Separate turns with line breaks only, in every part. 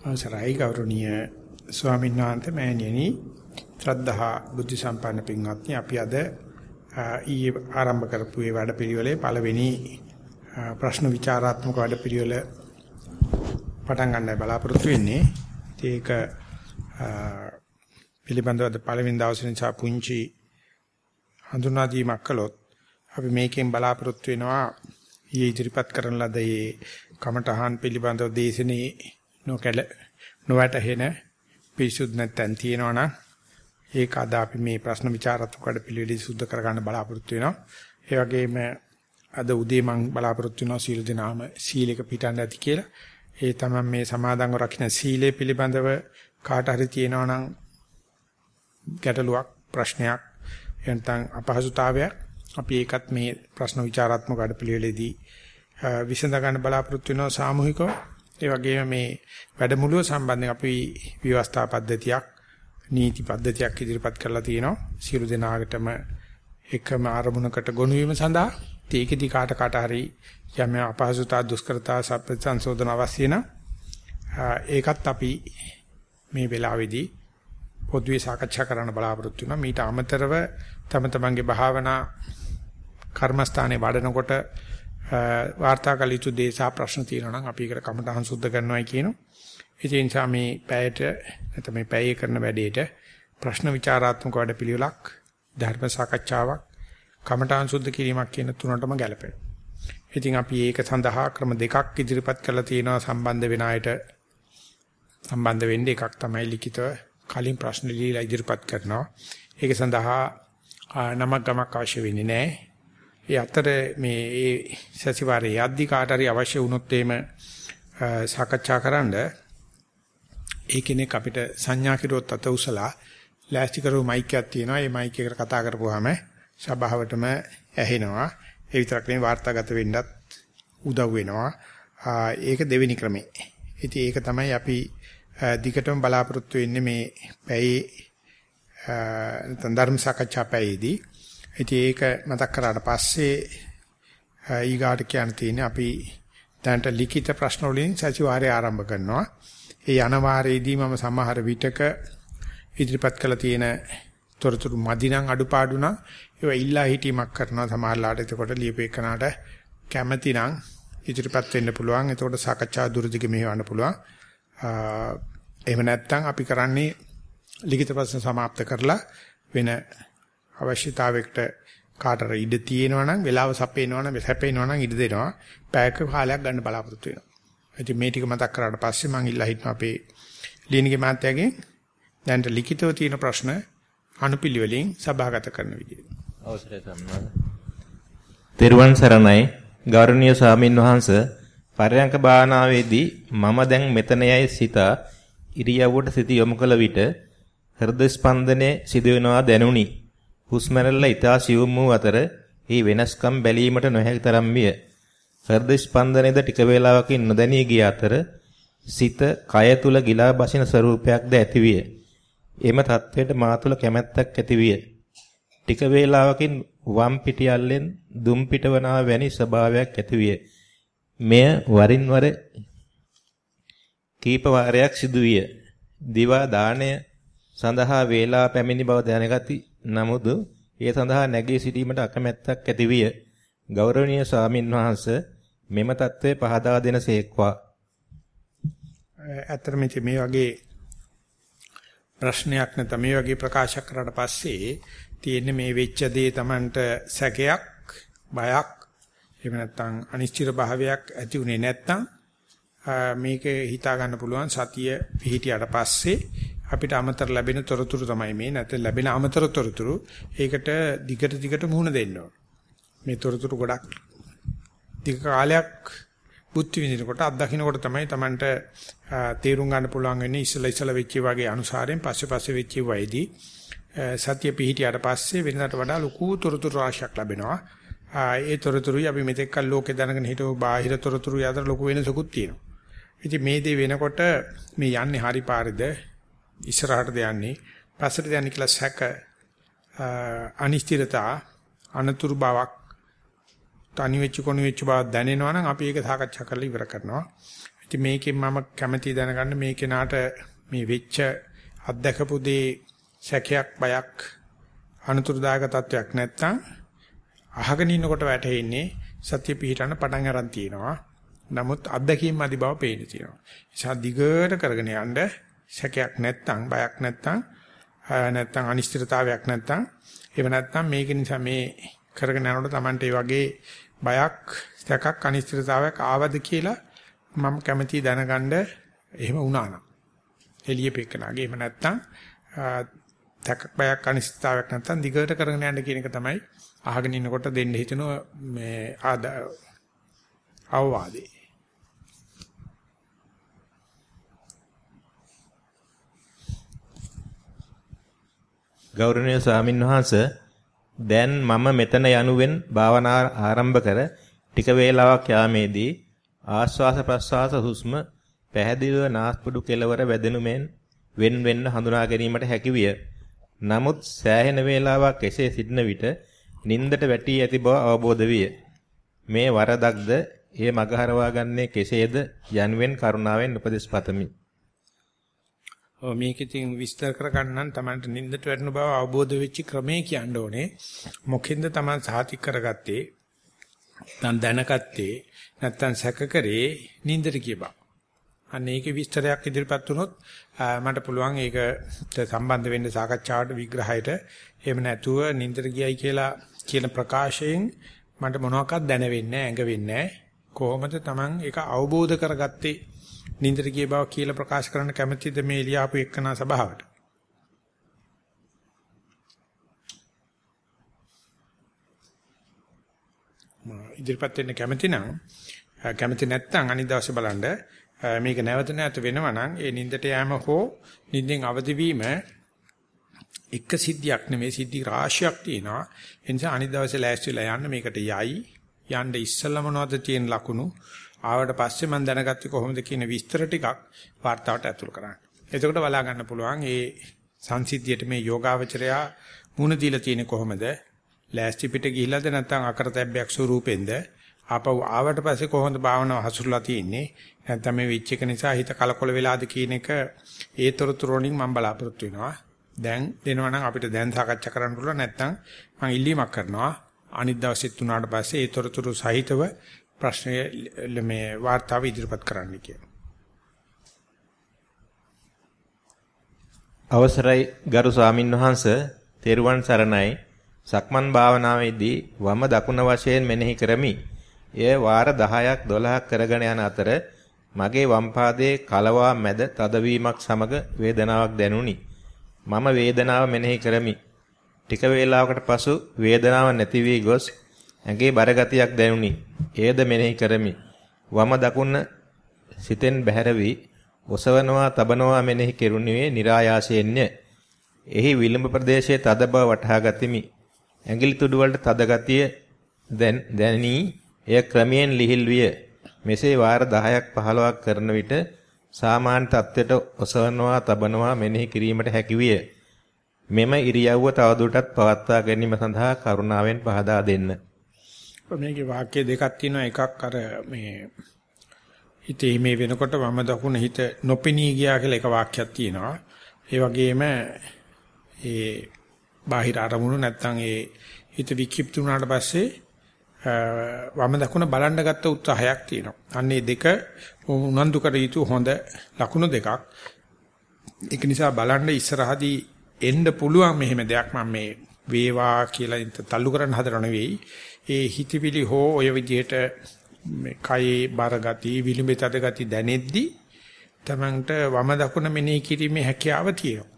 අවසරයි ගෞරවනීය ස්වාමීන් වහන්සේ මෑණියනි. ශ්‍රද්ධහා බුද්ධ සම්පන්න පින්වත්නි අපි අද ඊයේ ආරම්භ කරපු මේ වැඩපිළිවෙලේ පළවෙනි ප්‍රශ්න විචාරාත්මක වැඩපිළිවෙල පටන් ගන්නයි බලාපොරොත්තු වෙන්නේ. ඒක පිළිබඳව පළවෙනි දවසේ නිසා පුංචි හඳුනා දීමක් කළොත් අපි මේකෙන් බලාපොරොත්තු වෙනවා. ඊයේ ඉදිරිපත් කරන ලද මේ කමඨහන් පිළිබඳව දේශනේ නොකැල නොවැටහෙන පිරිසුදු නැත්නම් තියෙනවනම් ඒක අද අපි මේ ප්‍රශ්න විචාරත්මක වැඩ පිළිවෙලදී සුද්ධ කරගන්න බලාපොරොත්තු වෙනවා. ඒ වගේම අද උදේ මම බලාපොරොත්තු වෙනවා සීල දනාම සීලයක පිටන්න ඇති කියලා. ඒ තමයි මේ සමාදන්ව රකින්න සීලය පිළිබඳව කාට හරි තියෙනවනම් ගැටලුවක් ප්‍රශ්නයක් එනතන් අපහසුතාවයක් අපි ඒකත් මේ ප්‍රශ්න විචාරාත්මක වැඩ පිළිවෙලේදී විසඳ ගන්න බලාපොරොත්තු වෙනවා සාමූහිකව. ඒ වගේම මේ වැඩමුළුව සම්බන්ධයෙන් අපි විවස්ථා පද්ධතියක් නීති පද්ධතියක් ඉදිරිපත් කරලා තියෙනවා. සියලු දෙනාටම එකම ආරමුණකට ගොනු වීම සඳහා තීකෙදි කාට කාට හරි යම් අපහසුතා දුෂ්කරතා සප්ප සංශෝධන අවශ්‍ය නම් ඒකත් අපි මේ වෙලාවේදී පොදුවේ සාකච්ඡා කරන්න බලාපොරොත්තු වෙනවා. මීට අමතරව තම තමන්ගේ භාවනා කර්මස්ථානයේ වඩනකොට වාර්තා කළ යුතු දේශා ප්‍රශ්න තියෙනවා නම් අපි ඒකට කමටහන් සුද්ධ කරනවායි කියනවා. ඒ නිසා මේ පැයට නැත්නම් මේ පැයේ කරන වැඩේට ප්‍රශ්න විචාරාත්මක වැඩ පිළිවෙලක් ධර්ම සාකච්ඡාවක් කමටහන් සුද්ධ කිරීමක් කියන තුනටම ගැලපෙනවා. ඉතින් අපි ඒක සඳහා ක්‍රම දෙකක් ඉදිරිපත් කරලා තියෙනවා සම්බන්ධ වෙන අයට සම්බන්ධ වෙන්නේ එකක් තමයි ලිඛිතව කලින් ප්‍රශ්න ලියලා ඉදිරිපත් කරනවා. ඒක සඳහා නමක් ගමක් අවශ්‍ය වෙන්නේ නැහැ. ඒ අතර මේ ඒ සතිವಾರයේ යද්දි කාට හරි අවශ්‍ය වුණොත් එහෙම සාකච්ඡා කරන්න ඒ කෙනෙක් අපිට සංඥා කිරුවොත් අත උසලා ලෑස්ති කරු මයික් එකක් තියෙනවා. ඒ මයික් එකට කතා කරපුවාම සභාවටම ඇහෙනවා. ඒ විතරක් නෙවෙයි වාර්තාගත වෙන්නත් උදව් වෙනවා. ඒක දෙවෙනි ක්‍රමේ. ඉතින් ඒක තමයි අපි දිගටම බලාපොරොත්තු වෙන්නේ මේ පැයේ නැත්නම් ධර්ම සාකච්ඡා පැයේදී. ඉතින් ඒක මතක් කරාට පස්සේ ඊගාට කියන්න තියෙන්නේ අපි දැනට ලිඛිත ප්‍රශ්න වලින් සතිವಾರය ආරම්භ කරනවා. ඒ යන වාරයේදී මම සමහර විටක ඉදිරිපත් කළ තියෙන තොරතුරු මදි නම් අඩුපාඩු නම් ඒවා ඉල්ලා හිටීමක් කරනවා සමහරලාට එතකොට ලියපේකනාට කැමැති නම් ඉදිරිපත් වෙන්න පුළුවන්. එතකොට සාකච්ඡා දුරදිග මෙහෙවන්න පුළුවන්. එහෙම නැත්නම් අපි කරන්නේ ලිඛිත ප්‍රශ්න સમાપ્ત කරලා වෙන අවශ්‍යතාවයකට කාටර ඉඩ තියෙනවා නම් වෙලාව සපේනවා නම් සැපේනවා නම් ඉඩ දෙනවා. පැයක කාලයක් ගන්න බලාපොරොත්තු වෙනවා. ඉතින් මේ ටික මතක් කරාට පස්සේ මම ඉල්ලා හිටනවා අපේ ලියනගේ මාත්‍යාගෙන් දැන්ට ලිඛිතව තියෙන ප්‍රශ්න අනුපිළිවෙලින් සභාගත කරන විදියට.
අවසරයි සම්මාන. තෙරුවන් සරණයි ගෞරවනීය ස්වාමින් වහන්සේ පරයන්ක භාවනාවේදී මම දැන් මෙතන යයි සිතා ඉරියව්වට සිත යොමු කළ විට හෘද ස්පන්දනයේ සිදුවෙනවා දැනුනි. හුස්ම රැල්ල ඊතා සියුම් වූ අතර ඒ වෙනස්කම් බැලීමට නොහැකි තරම් විය. හෘද ස්පන්දනයේද ටික වේලාවකින් නොදැනී ගිය අතර සිත කය තුල ගිලා බසින ස්වરૂපයක්ද ඇතිවිය. එම තත්වයට මා තුල කැමැත්තක් ඇතිවිය. ටික වේලාවකින් වම් පිටියල්ලෙන් දුම් පිටවනා වැනි ස්වභාවයක් ඇතිවිය. මෙය වරින් වර කීප වාරයක් සිදුවිය. දිවා දාණය සඳහා වේලා පැමිණි බව දැනගති නමුත් ඒ සඳහා නැගී සිටීමට අකමැත්තක් ඇතිවිය. ගෞරවනීය ස්වාමින් වහන්සේ මෙම தત્ත්වය පහදා දෙනසේක්වා.
ඇත්තටම මේ වගේ ප්‍රශ්නයක් නැත්නම් මේ වගේ ප්‍රකාශ කරාට පස්සේ තියෙන්නේ මේ වෙච්ච දේ Tamanට සැකයක් බයක් එහෙම නැත්නම් අනිශ්චිත භාවයක් ඇති උනේ නැත්නම් මේක හිතා ගන්න පුළුවන් සතිය පිහිටියට පස්සේ අපිට අමතර ලැබෙන තොරතුරු තමයි මේ නැත්නම් ලැබෙන අමතර තොරතුරු ඒකට දිගට දිගට මුහුණ දෙන්න ඕන මේ තොරතුරු ගොඩක් දිග කාලයක් බුද්ධ විඳිනකොට අත්දකින්නකොට තමයි Tamanට තේරුම් ගන්න පුළුවන් වෙන්නේ ඉස්සලා ඉස්සලා වෙච්ච වගේ අනුසාරයෙන් පස්සේ පස්සේ වෙච්ච වයිදී සතිය පිහිටියට පස්සේ වෙනකට වඩා ලොකු තොරතුරු රාශියක් ලැබෙනවා. ඒ තොරතුරුයි අපි මෙතෙක් කල් ලෝකේ දැනගෙන හිටපු බාහිර තොරතුරු අතර ලොකු වෙනසකුත් තියෙනවා. ඉතින් මේ දේ වෙනකොට මේ යන්නේ හරි පාරද ඉස්සරහටද යන්නේ පස්සට යන්නේ කියලා සැක අනිශ්චිතතා අනතුරු බවක් තනි වෙච්ච කොණු වෙච්ච බවක් දැනෙනවා නම් අපි ඒක සාකච්ඡා කරලා ඉවර කරනවා. ඉතින් මේකෙන් මම කැමැති දැනගන්න මේ කෙනාට මේ වෙච්ච අත්දකපු දේ සැකයක් බයක් අනුතුරුදායක තත්වයක් නැත්තම් අහගෙන ඉන්නකොට වැටෙන්නේ සත්‍ය පිහිටන්න පටන් අරන් තියෙනවා. නමුත් අත්දැකීම් අධි බව පේන්න තියෙනවා. නිසා දිගට කරගෙන යන්න සැකයක් නැත්තම් බයක් නැත්තම් නැත්තම් අනිශ්චිතතාවයක් නැත්තම් එහෙම නැත්තම් මේක නිසා මේ කරගෙන යනකොට Tamante ඒ වගේ බයක් සැකක් අනිශ්චිතතාවයක් ආවද කියලා මම කැමැති දැනගන්න එහෙම වුණා නම්. එළියෙපෙකනාගේ එහෙම නැත්තම් තක් බයක් අනිශ්චිතතාවයක් නැත්තම් දිගට කරගෙන යන්න කියන එක තමයි අහගෙන ඉන්නකොට දෙන්න හිතෙන මේ ආද
ගෞරවනීය ස්වාමින්වහන්ස දැන් මම මෙතන යනුවෙන් භාවනා ආරම්භ කර ටික වේලාවක් යාමේදී ආශ්වාස ප්‍රශ්වාස හුස්ම පැහැදිලිව නාස්පුඩු කෙළවර වැදෙනු මෙන් වෙන් වෙන්න හඳුනා ගැනීමට හැකිවිය. නමුත් සෑහෙන වේලාවක් එසේ සිටින විට නින්දට වැටී ඇති බව අවබෝධ විය. මේ වරදක්ද එය මගහරවා ගන්නේ කෙසේද යන්වෙන් කරුණාවෙන් උපදෙස් පතමි.
ඔව් මේක ඉතින් විස්තර කරගන්නම් Tamanට නින්දට වැටෙන බව අවබෝධ වෙච්ච ක්‍රමේ කියන්න ඕනේ. මොකෙන්ද Taman සාතික් කරගත්තේ? නැත්නම් දැනගත්තේ නැත්නම් සැක කරේ නින්දට කියපන්. අන්න ඒකේ විස්තරයක් ඉදිරිපත් වුණොත් මට පුළුවන් ඒක සම්බන්ධ වෙන්න සාකච්ඡාවට විග්‍රහයට එහෙම නැතුව නින්දට ගියයි කියලා කියන ප්‍රකාශයෙන් මට මොනවාක්වත් දැනෙන්නේ නැහැ, ඇඟ වෙන්නේ නැහැ. කොහොමද Taman ඒක අවබෝධ කරගත්තේ නින්දට ගිය බව කියලා ප්‍රකාශ කරන්න කැමැතිද මේ ලියාපු එක්කනා සභාවට? ඉදිරිපත් වෙන්න කැමති නම් කැමති නැත්නම් අනිත් දවසේ බලන්න. මේක නැවත නැවත වෙනවා නම් ඒ නින්දට යෑම හෝ නින්දෙන් අවදි වීම එක සිද්ධියක් නෙමෙයි සිද්ධි රාශියක් තියෙනවා. ඒ නිසා අනිත් දවසේ ලෑස්තිලා යන්න මේකට යයි. යන්න ඉස්සෙල්ලා මොනවද තියෙන ලකුණු? ආවට පස්සේ මම දැනගත්තේ කොහොමද කියන විස්තර ටිකක් වார்த்தාවට ඇතුළු කරන්න. එතකොට බලා ගන්න පුළුවන් මේ සංසිද්ධියට මේ යෝගාවචරයා මුණ දීලා තියෙන්නේ කොහොමද? ලෑස්ති පිට ගිහිලාද නැත්නම් අකරතැබ්බයක් ස්වරූපෙන්ද? ආපහු ආවට පස්සේ කොහොමද භාවනාව හසුරලා තියෙන්නේ? නැත්නම් මේ වෙච්ච එක නිසා හිත කලකොල වෙලාද කියන එක ඒතරතුරු වලින් මම බලාපොරොත්තු වෙනවා. දැන් දෙනවා නම් අපිට දැන් සාකච්ඡා කරන්න පුළුවන් නැත්නම් මම ඉල්ලීමක් කරනවා. අනිත් දවසෙත් උනාට පස්සේ ඒතරතුරු සහිතව ප්‍රශ්නය මේ වාර්තාව ඉදිරිපත් කරන්න කියලා.
අවසරයි ගරු ස්වාමින්වහන්ස තෙරුවන් සරණයි සක්මන් භාවනාවේදී වම දකුණ වශයෙන් මෙනෙහි කරමි. එය වාර 10ක් 12ක් කරගෙන යන අතර මගේ වම් පාදයේ කලවා මැද තදවීමක් සමග වේදනාවක් දැනුනි. මම වේදනාව මෙනෙහි කරමි. ටික වේලාවකට පසු වේදනාව නැති වී ගොස් ඇඟේ බර ගතියක් දැනුනි. එයද මෙනෙහි කරමි. වම දකුණ සිතෙන් බැහැර වී ඔසවනවා තබනවා මෙනෙහි කෙරුණේ નિરાයාසයෙන්ය. එහි විලම්භ ප්‍රදේශයේ තද බව වටහා ගතිමි. ඇඟිලි තුඩු වලට තද ගතිය දැන් දැනී එය ක්‍රමයෙන් ලිහිල් විය. මෙසේ වාර 10ක් 15ක් කරන විට සාමාන්‍ය තත්ත්වයට ඔසවනවා තබනවා මෙනෙහි කිරීමට හැකි විය. මෙම ඉරියව්ව තවදුරටත් පවත්වා ගැනීම සඳහා කරුණාවෙන් පහදා දෙන්න.
මේකේ වාක්‍ය දෙකක් තියෙනවා එකක් අර මේ හිතේ මේ වෙනකොට වම දකුණ හිත නොපෙනී ගියා කියලා එක වාක්‍යයක් තියෙනවා. ඒ වගේම ඒ බාහිර අරමුණු නැත්තම් ඒ හිත වික්ෂිප්ත වුණාට පස්සේ වම දකුණ බලන්න ගත්ත උත්සාහයක් තියෙනවා. අන්න ඒ දෙක උනන්දු කර යුතු හොඳ ලකුණු දෙකක්. ඒක නිසා බලන්න ඉස්සරහදී එන්න පුළුවන් මෙහෙම දෙයක් මම මේ වේවා කියලා තල්ලු කරන්න හදනව නෙවෙයි. ඒ හිතවිලි හෝ ඔය විදිහට මේ කයේ බර ගති, විලිඹේ තද ගති දැනෙද්දි තමන්ට වම දකුණ මෙනෙහි කිරීමේ හැකියාව තියෙනවා.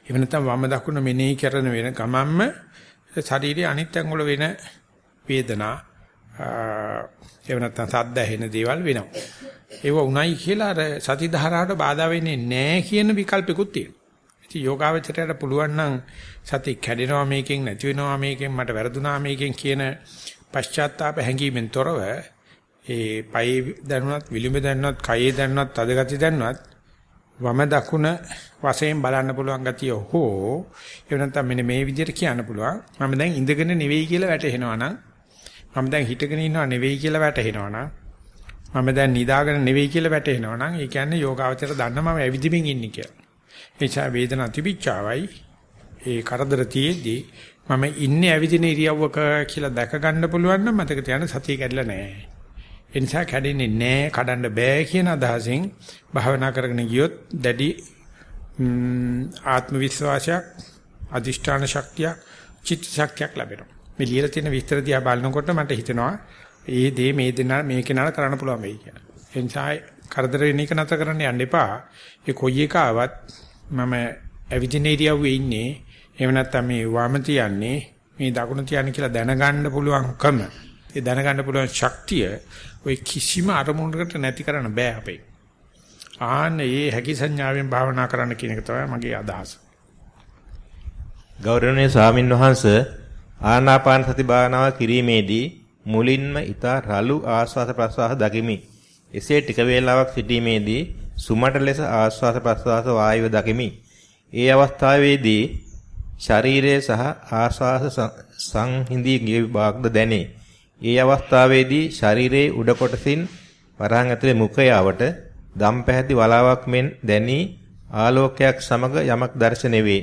එහෙම නැත්නම් වම දකුණ මෙනෙහි කරන වෙන ගමන්ම ශරීරයේ අනිත් අංගවල වෙන වේදනා එහෙම නැත්නම් සද්ද ඇහෙන දේවල් වෙනවා. ඒව උණයි කියලා අර සති ධාරාවට බාධා වෙන්නේ නැහැ කියන විකල්පිකුත් තියෙනවා. ඉතින් යෝගාවචරයට පුළුවන් නම් සති කැඩෙනවා මේකෙන් නැති වෙනවා මේකෙන් මට වැරදුනා මේකෙන් කියන පශ්චාත්තාප හැඟීමෙන් තොරව ඒ පයේ දැනුණත් විලිඹ දැනුණත් කයේ දැනුණත් තදගති දැනුණත් වම දකුණ වශයෙන් බලන්න පුළුවන් ගතිය හෝ එහෙම නැත්නම් මෙන්න මේ විදිහට කියන්න පුළුවන් මම දැන් ඉඳගෙන නෙවෙයි කියලා වැටහෙනවා නම් මම දැන් හිටගෙන ඉන්නවා නෙවෙයි කියලා වැටහෙනවා නම් මම දැන් නිදාගෙන නෙවෙයි කියලා වැටෙනවා නම් ඒ කියන්නේ යෝගාවචර දන්න මම ඇවිදිමින් ඉන්නේ කියලා. ඒ නිසා වේදනා තිබිච්චාවයි ඒ කරදර තියේදී මම ඉන්නේ ඇවිදින ඉරියව්වක කියලා දැක ගන්න පුළුවන් නම් මතක තියාගන්න සතිය කැඩලා නැහැ. ඒ නිසා කැඩෙන්නේ නැහැ, කඩන්න බෑ කියන අදහසින් භාවනා කරගෙන ගියොත් දැඩි ආත්ම විශ්වාසයක්, අදිෂ්ඨාන ශක්තියක්, චිත්ත ශක්තියක් ලැබෙනවා. මේ ලියලා තියෙන විස්තර දිහා බලනකොට මට හිතෙනවා ඒ දේ මේ දෙන මේ කෙනාට කරන්න පුළුවන් වෙයි කියලා. ඒ නිසා කරදර වෙන එක නැතර කරන්න යන්න එපා. ඒ කොයි එක ආවත් මම ඇවිදින ඉරියව්වේ ඉන්නේ. එහෙම නැත්නම් මේ වම තියන්නේ මේ දකුණ තියන්නේ කියලා දැනගන්න පුළුවන්කම. ඒ දැනගන්න පුළුවන් ශක්තිය ওই කිසිම අරමුණකට නැති කරන්න බෑ අපේ. ආන්න ඒ හැකි සංඥාවෙන් භාවනා කරන්න කියන එක තමයි මගේ අදහස.
ගෞරවනීය ස්වාමින් වහන්සේ ආනාපාන සති භාවනාව කිරීමේදී මුලින්ම ඊතා රළු ආස්වාද ප්‍රස්වාස දකිමි. එසේ ටික වේලාවක් සිටීමේදී සුමට ලෙස ආස්වාද ප්‍රස්වාස වායුව දකිමි. ඒ අවස්ථාවේදී ශරීරයේ සහ ආස්වාස සංහිඳී ගිය විභාගද දැනේ. ඒ අවස්ථාවේදී ශරීරයේ උඩ කොටසින් වරහන් ඇතුලේ මුඛයාවට දම් පැහැති වලාවක් මෙන් දැනී ආලෝකයක් සමග යමක් දැర్శණය වේ.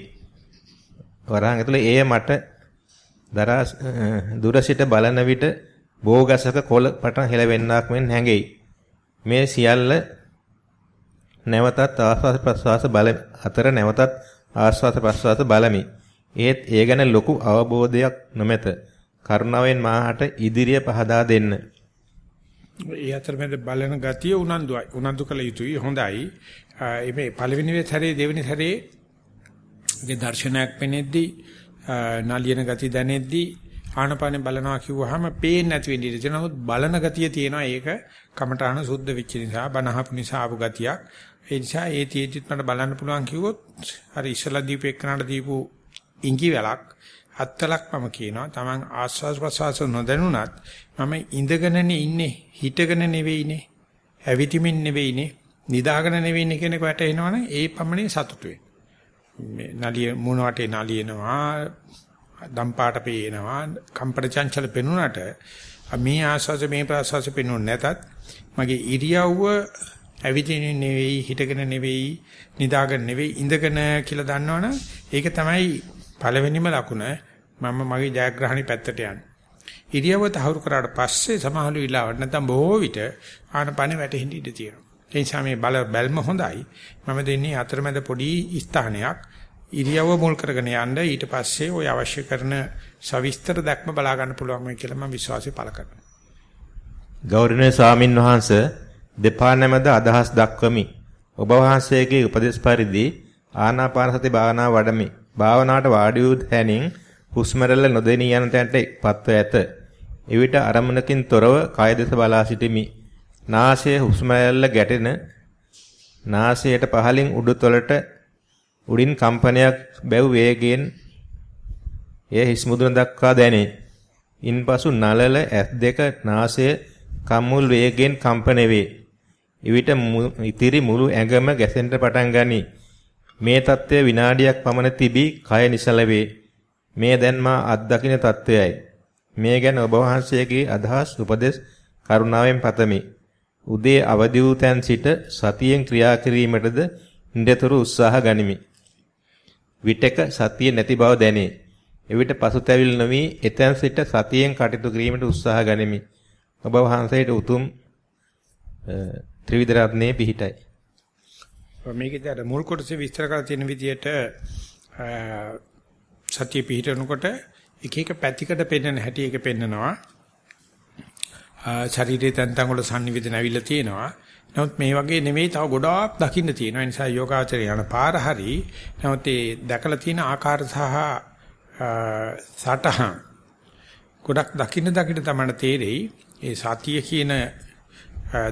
වරහන් ඇතුලේ එය මට දරා දුර සිට බලන විට බෝගසක කොළ පටන් හෙලවෙන්නක් මෙන් හැඟෙයි. මේ සියල්ල නැවතත් ආස්වාද ප්‍රස්වාස බල අතර නැවතත් ආස්වාද ප්‍රස්වාස බලමි. ඒත් ඒ ගැන ලොකු අවබෝධයක් නොමැත. කරුණාවෙන් මාහට ඉදිරිය පහදා දෙන්න.
ඒ අතරමැද බලන ගතිය උනන්දුයි. උනන්දු කළ යුතුයි. හොඳයි. මේ පළවෙනි සැරේ දෙවෙනි සැරේ ගේ දර්ශනයක් පෙනෙද්දී නාලියන ගතිය දැනෙද්දී ආනපානෙ බලනවා කිව්වහම පේන්නේ නැති වෙන්න ඉඩ තියෙනවා. නමුත් බලන ගතිය තියෙනවා. ඒක කමඨාන සුද්ධ වෙච්ච නිසා, බනහපු නිසා ආපු ගතියක්. ඒ නිසා ඒ තියෙද්දිත් මට බලන්න පුළුවන් කිව්වොත් අර ඉස්සලා දීපු එක්කනට දීපු ඉඟි වැලක් අත්තලක් මම කියනවා. Taman ආස්වාස් ප්‍රසවාස නොදැනුණත් මම ඉඳගෙනනේ ඉන්නේ, හිටගෙන නෙවෙයිනේ. ඇවිදිමින් නෙවෙයිනේ. නිදාගෙන නෙවෙයිනේ කෙනෙක් වැටෙනවනේ ඒ පමණේ සතුටු වෙන්න. මේ නලිය මුණ වටේ නලියනවා දම්පාට පේනවා කම්පන චංචල පෙනුනට මේ ආස්වාස මේ ප්‍රාස්වාස පෙනුනේ නැතත් මගේ ඉරියව්ව ඇවිදින නෙවෙයි හිටගෙන නෙවෙයි නිදාගෙන නෙවෙයි ඉඳගෙන කියලා දන්නවනම් ඒක තමයි පළවෙනිම ලකුණ මම මගේ ජයග්‍රහණි පැත්තට යන්නේ. ඉරියව්ව තහවුරු කරාට පස්සේ සමහරු ඉලාවට නැත්නම් බොහෝ විට ආනපන වැටෙහිඳ ඉඳ තියෙනවා. ඒ නිසා මේ බල බැල්ම හොඳයි. මම දෙන්නේ අතරමැද පොඩි ස්ථානයක් ඉරියව්ව මුල් කරගෙන යන්න ඊට පස්සේ ওই අවශ්‍ය කරන සවිස්තර දැක්ම බලා ගන්න පුළුවන් කියලා මම විශ්වාසය පළ කරනවා.
ගෞරවනීය ස්වාමින්වහන්ස දෙපා නැමද අදහස් දක්වමි. ඔබ වහන්සේගේ උපදේශ පරිදි ආනාපානසති භාවනාව වඩමි. භාවනාවට වාඩි වූ හැනින් හුස්ම රැල්ල නොදෙනී යන තැනට පත්ව ඇත. එවිට අරමුණකින් තොරව කය දෙස බලා සිටිමි. නාසයේ හුස්ම රැල්ල ගැටෙන නාසයට පහලින් උඩුතලට උඩින් කම්පනයක් බැව් වේගයෙන් එය හිස් මුදුන දක්වා දැනේ. ඉන්පසු නලල S2 නාසය කම්මුල් වේගයෙන් කම්පන වේ. එවිට ඉතිරි මුළු ඇඟම ගැසෙන්න පටන් ගනී. මේ தත්ත්වය විනාඩියක් පමණ තිබී කය නිසල වේ. මේ දැන් මා අත්දකින தත්ත්වයයි. මේ ගැන ඔබ වහන්සේගේ අදහස් උපදෙස් කරුණාවෙන් පතමි. උදේ අවදි වූ තැන් සිට සතියෙන් ක්‍රියා කිරීමටද නිරතුරු උත්සාහ ගනිමි. විටක සතිය නැති බව දැනේ. එවිට පසුතැවිලි නොවි එතෙන් සිට සතියෙන් කටයුතු කිරීමට උත්සාහ ගනිමි. ඔබ වහන්සේට උතුම් ත්‍රිවිධ රත්නයේ පිහිටයි.
මේකේදී අර මුල් කොටසේ විස්තර කරලා තියෙන විදිහට සතිය පිහිටනකොට එක එක පැතිකඩ පෙන්වන හැටි එක පෙන්නනවා. ශරීරයේ තැන් තැන් වල සංනිවේදන ඇවිල්ලා තියෙනවා. නමුත් මේ වගේ නෙමෙයි තව ගොඩාක් දකින්න තියෙනවා. ඒ නිසා යෝගාචරය යන පාර හරි. නමුත් ඒ දැකලා තියෙන ආකාර සහ සටහන් ගොඩක් දකින්න දකින්න තමයි තේරෙයි. ඒ සතිය කියන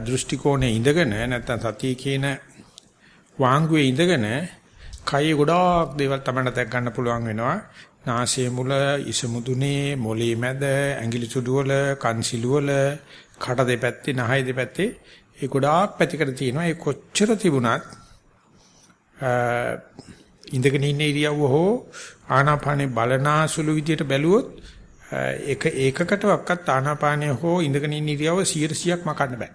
දෘෂ්ටි කෝණේ ඉඳගෙන නැත්නම් සතිය කියන වාංගුවේ ඉඳගෙන කය ගොඩාක් දේවල් තමයි දැක් ගන්න පුළුවන් වෙනවා. නාසයේ මුල, ඉස මුදුනේ, මොළේ මැද, ඇඟිලි සුඩු වල, කන් සිලු වල, කට දෙපැත්තේ, නහය දෙපැත්තේ ඒ ගොඩාක් පැතිකඩ තියෙනවා. ඒ කොච්චර තිබුණත් ඉඳගෙන ඉන්න ඉරියව්ව හෝ ආනාපානේ බලනාසුළු විදියට බැලුවොත් එක ඒකකටවත් ආනාපානය හෝ ඉඳගෙන ඉන්න ඉරියව්ව 100ක් මකන්න බෑ.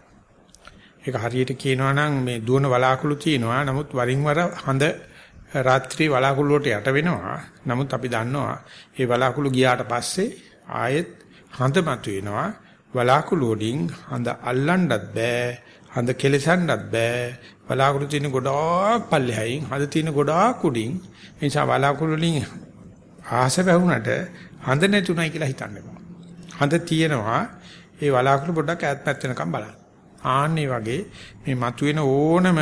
ඒක හරියට කියනවා නම් මේ දුවන වලාකුළු තියෙනවා. නමුත් වරින් වර හඳ රාත්‍රී වලාකුළු වලට යට වෙනවා. නමුත් අපි දන්නවා මේ වලාකුළු ගියාට පස්සේ ආයෙත් හඳ මතුවෙනවා. වලාකුළු වලින් හඳ අල්ලන්නත් බෑ. හඳ කෙලසන්නත් බෑ. වලාකුළු තියෙන ගොඩාක් පල්ලෙහායින් හඳ තියෙන ගොඩාක් උඩින්. ඒ නිසා වලාකුළු වලින් ආස වැහුණට හඳ නැතුණයි කියලා හිතන්න එපා. හඳ තියෙනවා. ඒ වලාකුළු පොඩ්ඩක් ඈත් පැත් වෙනකම් බලන්න. ආන්නේ වගේ මේ මතුවෙන ඕනම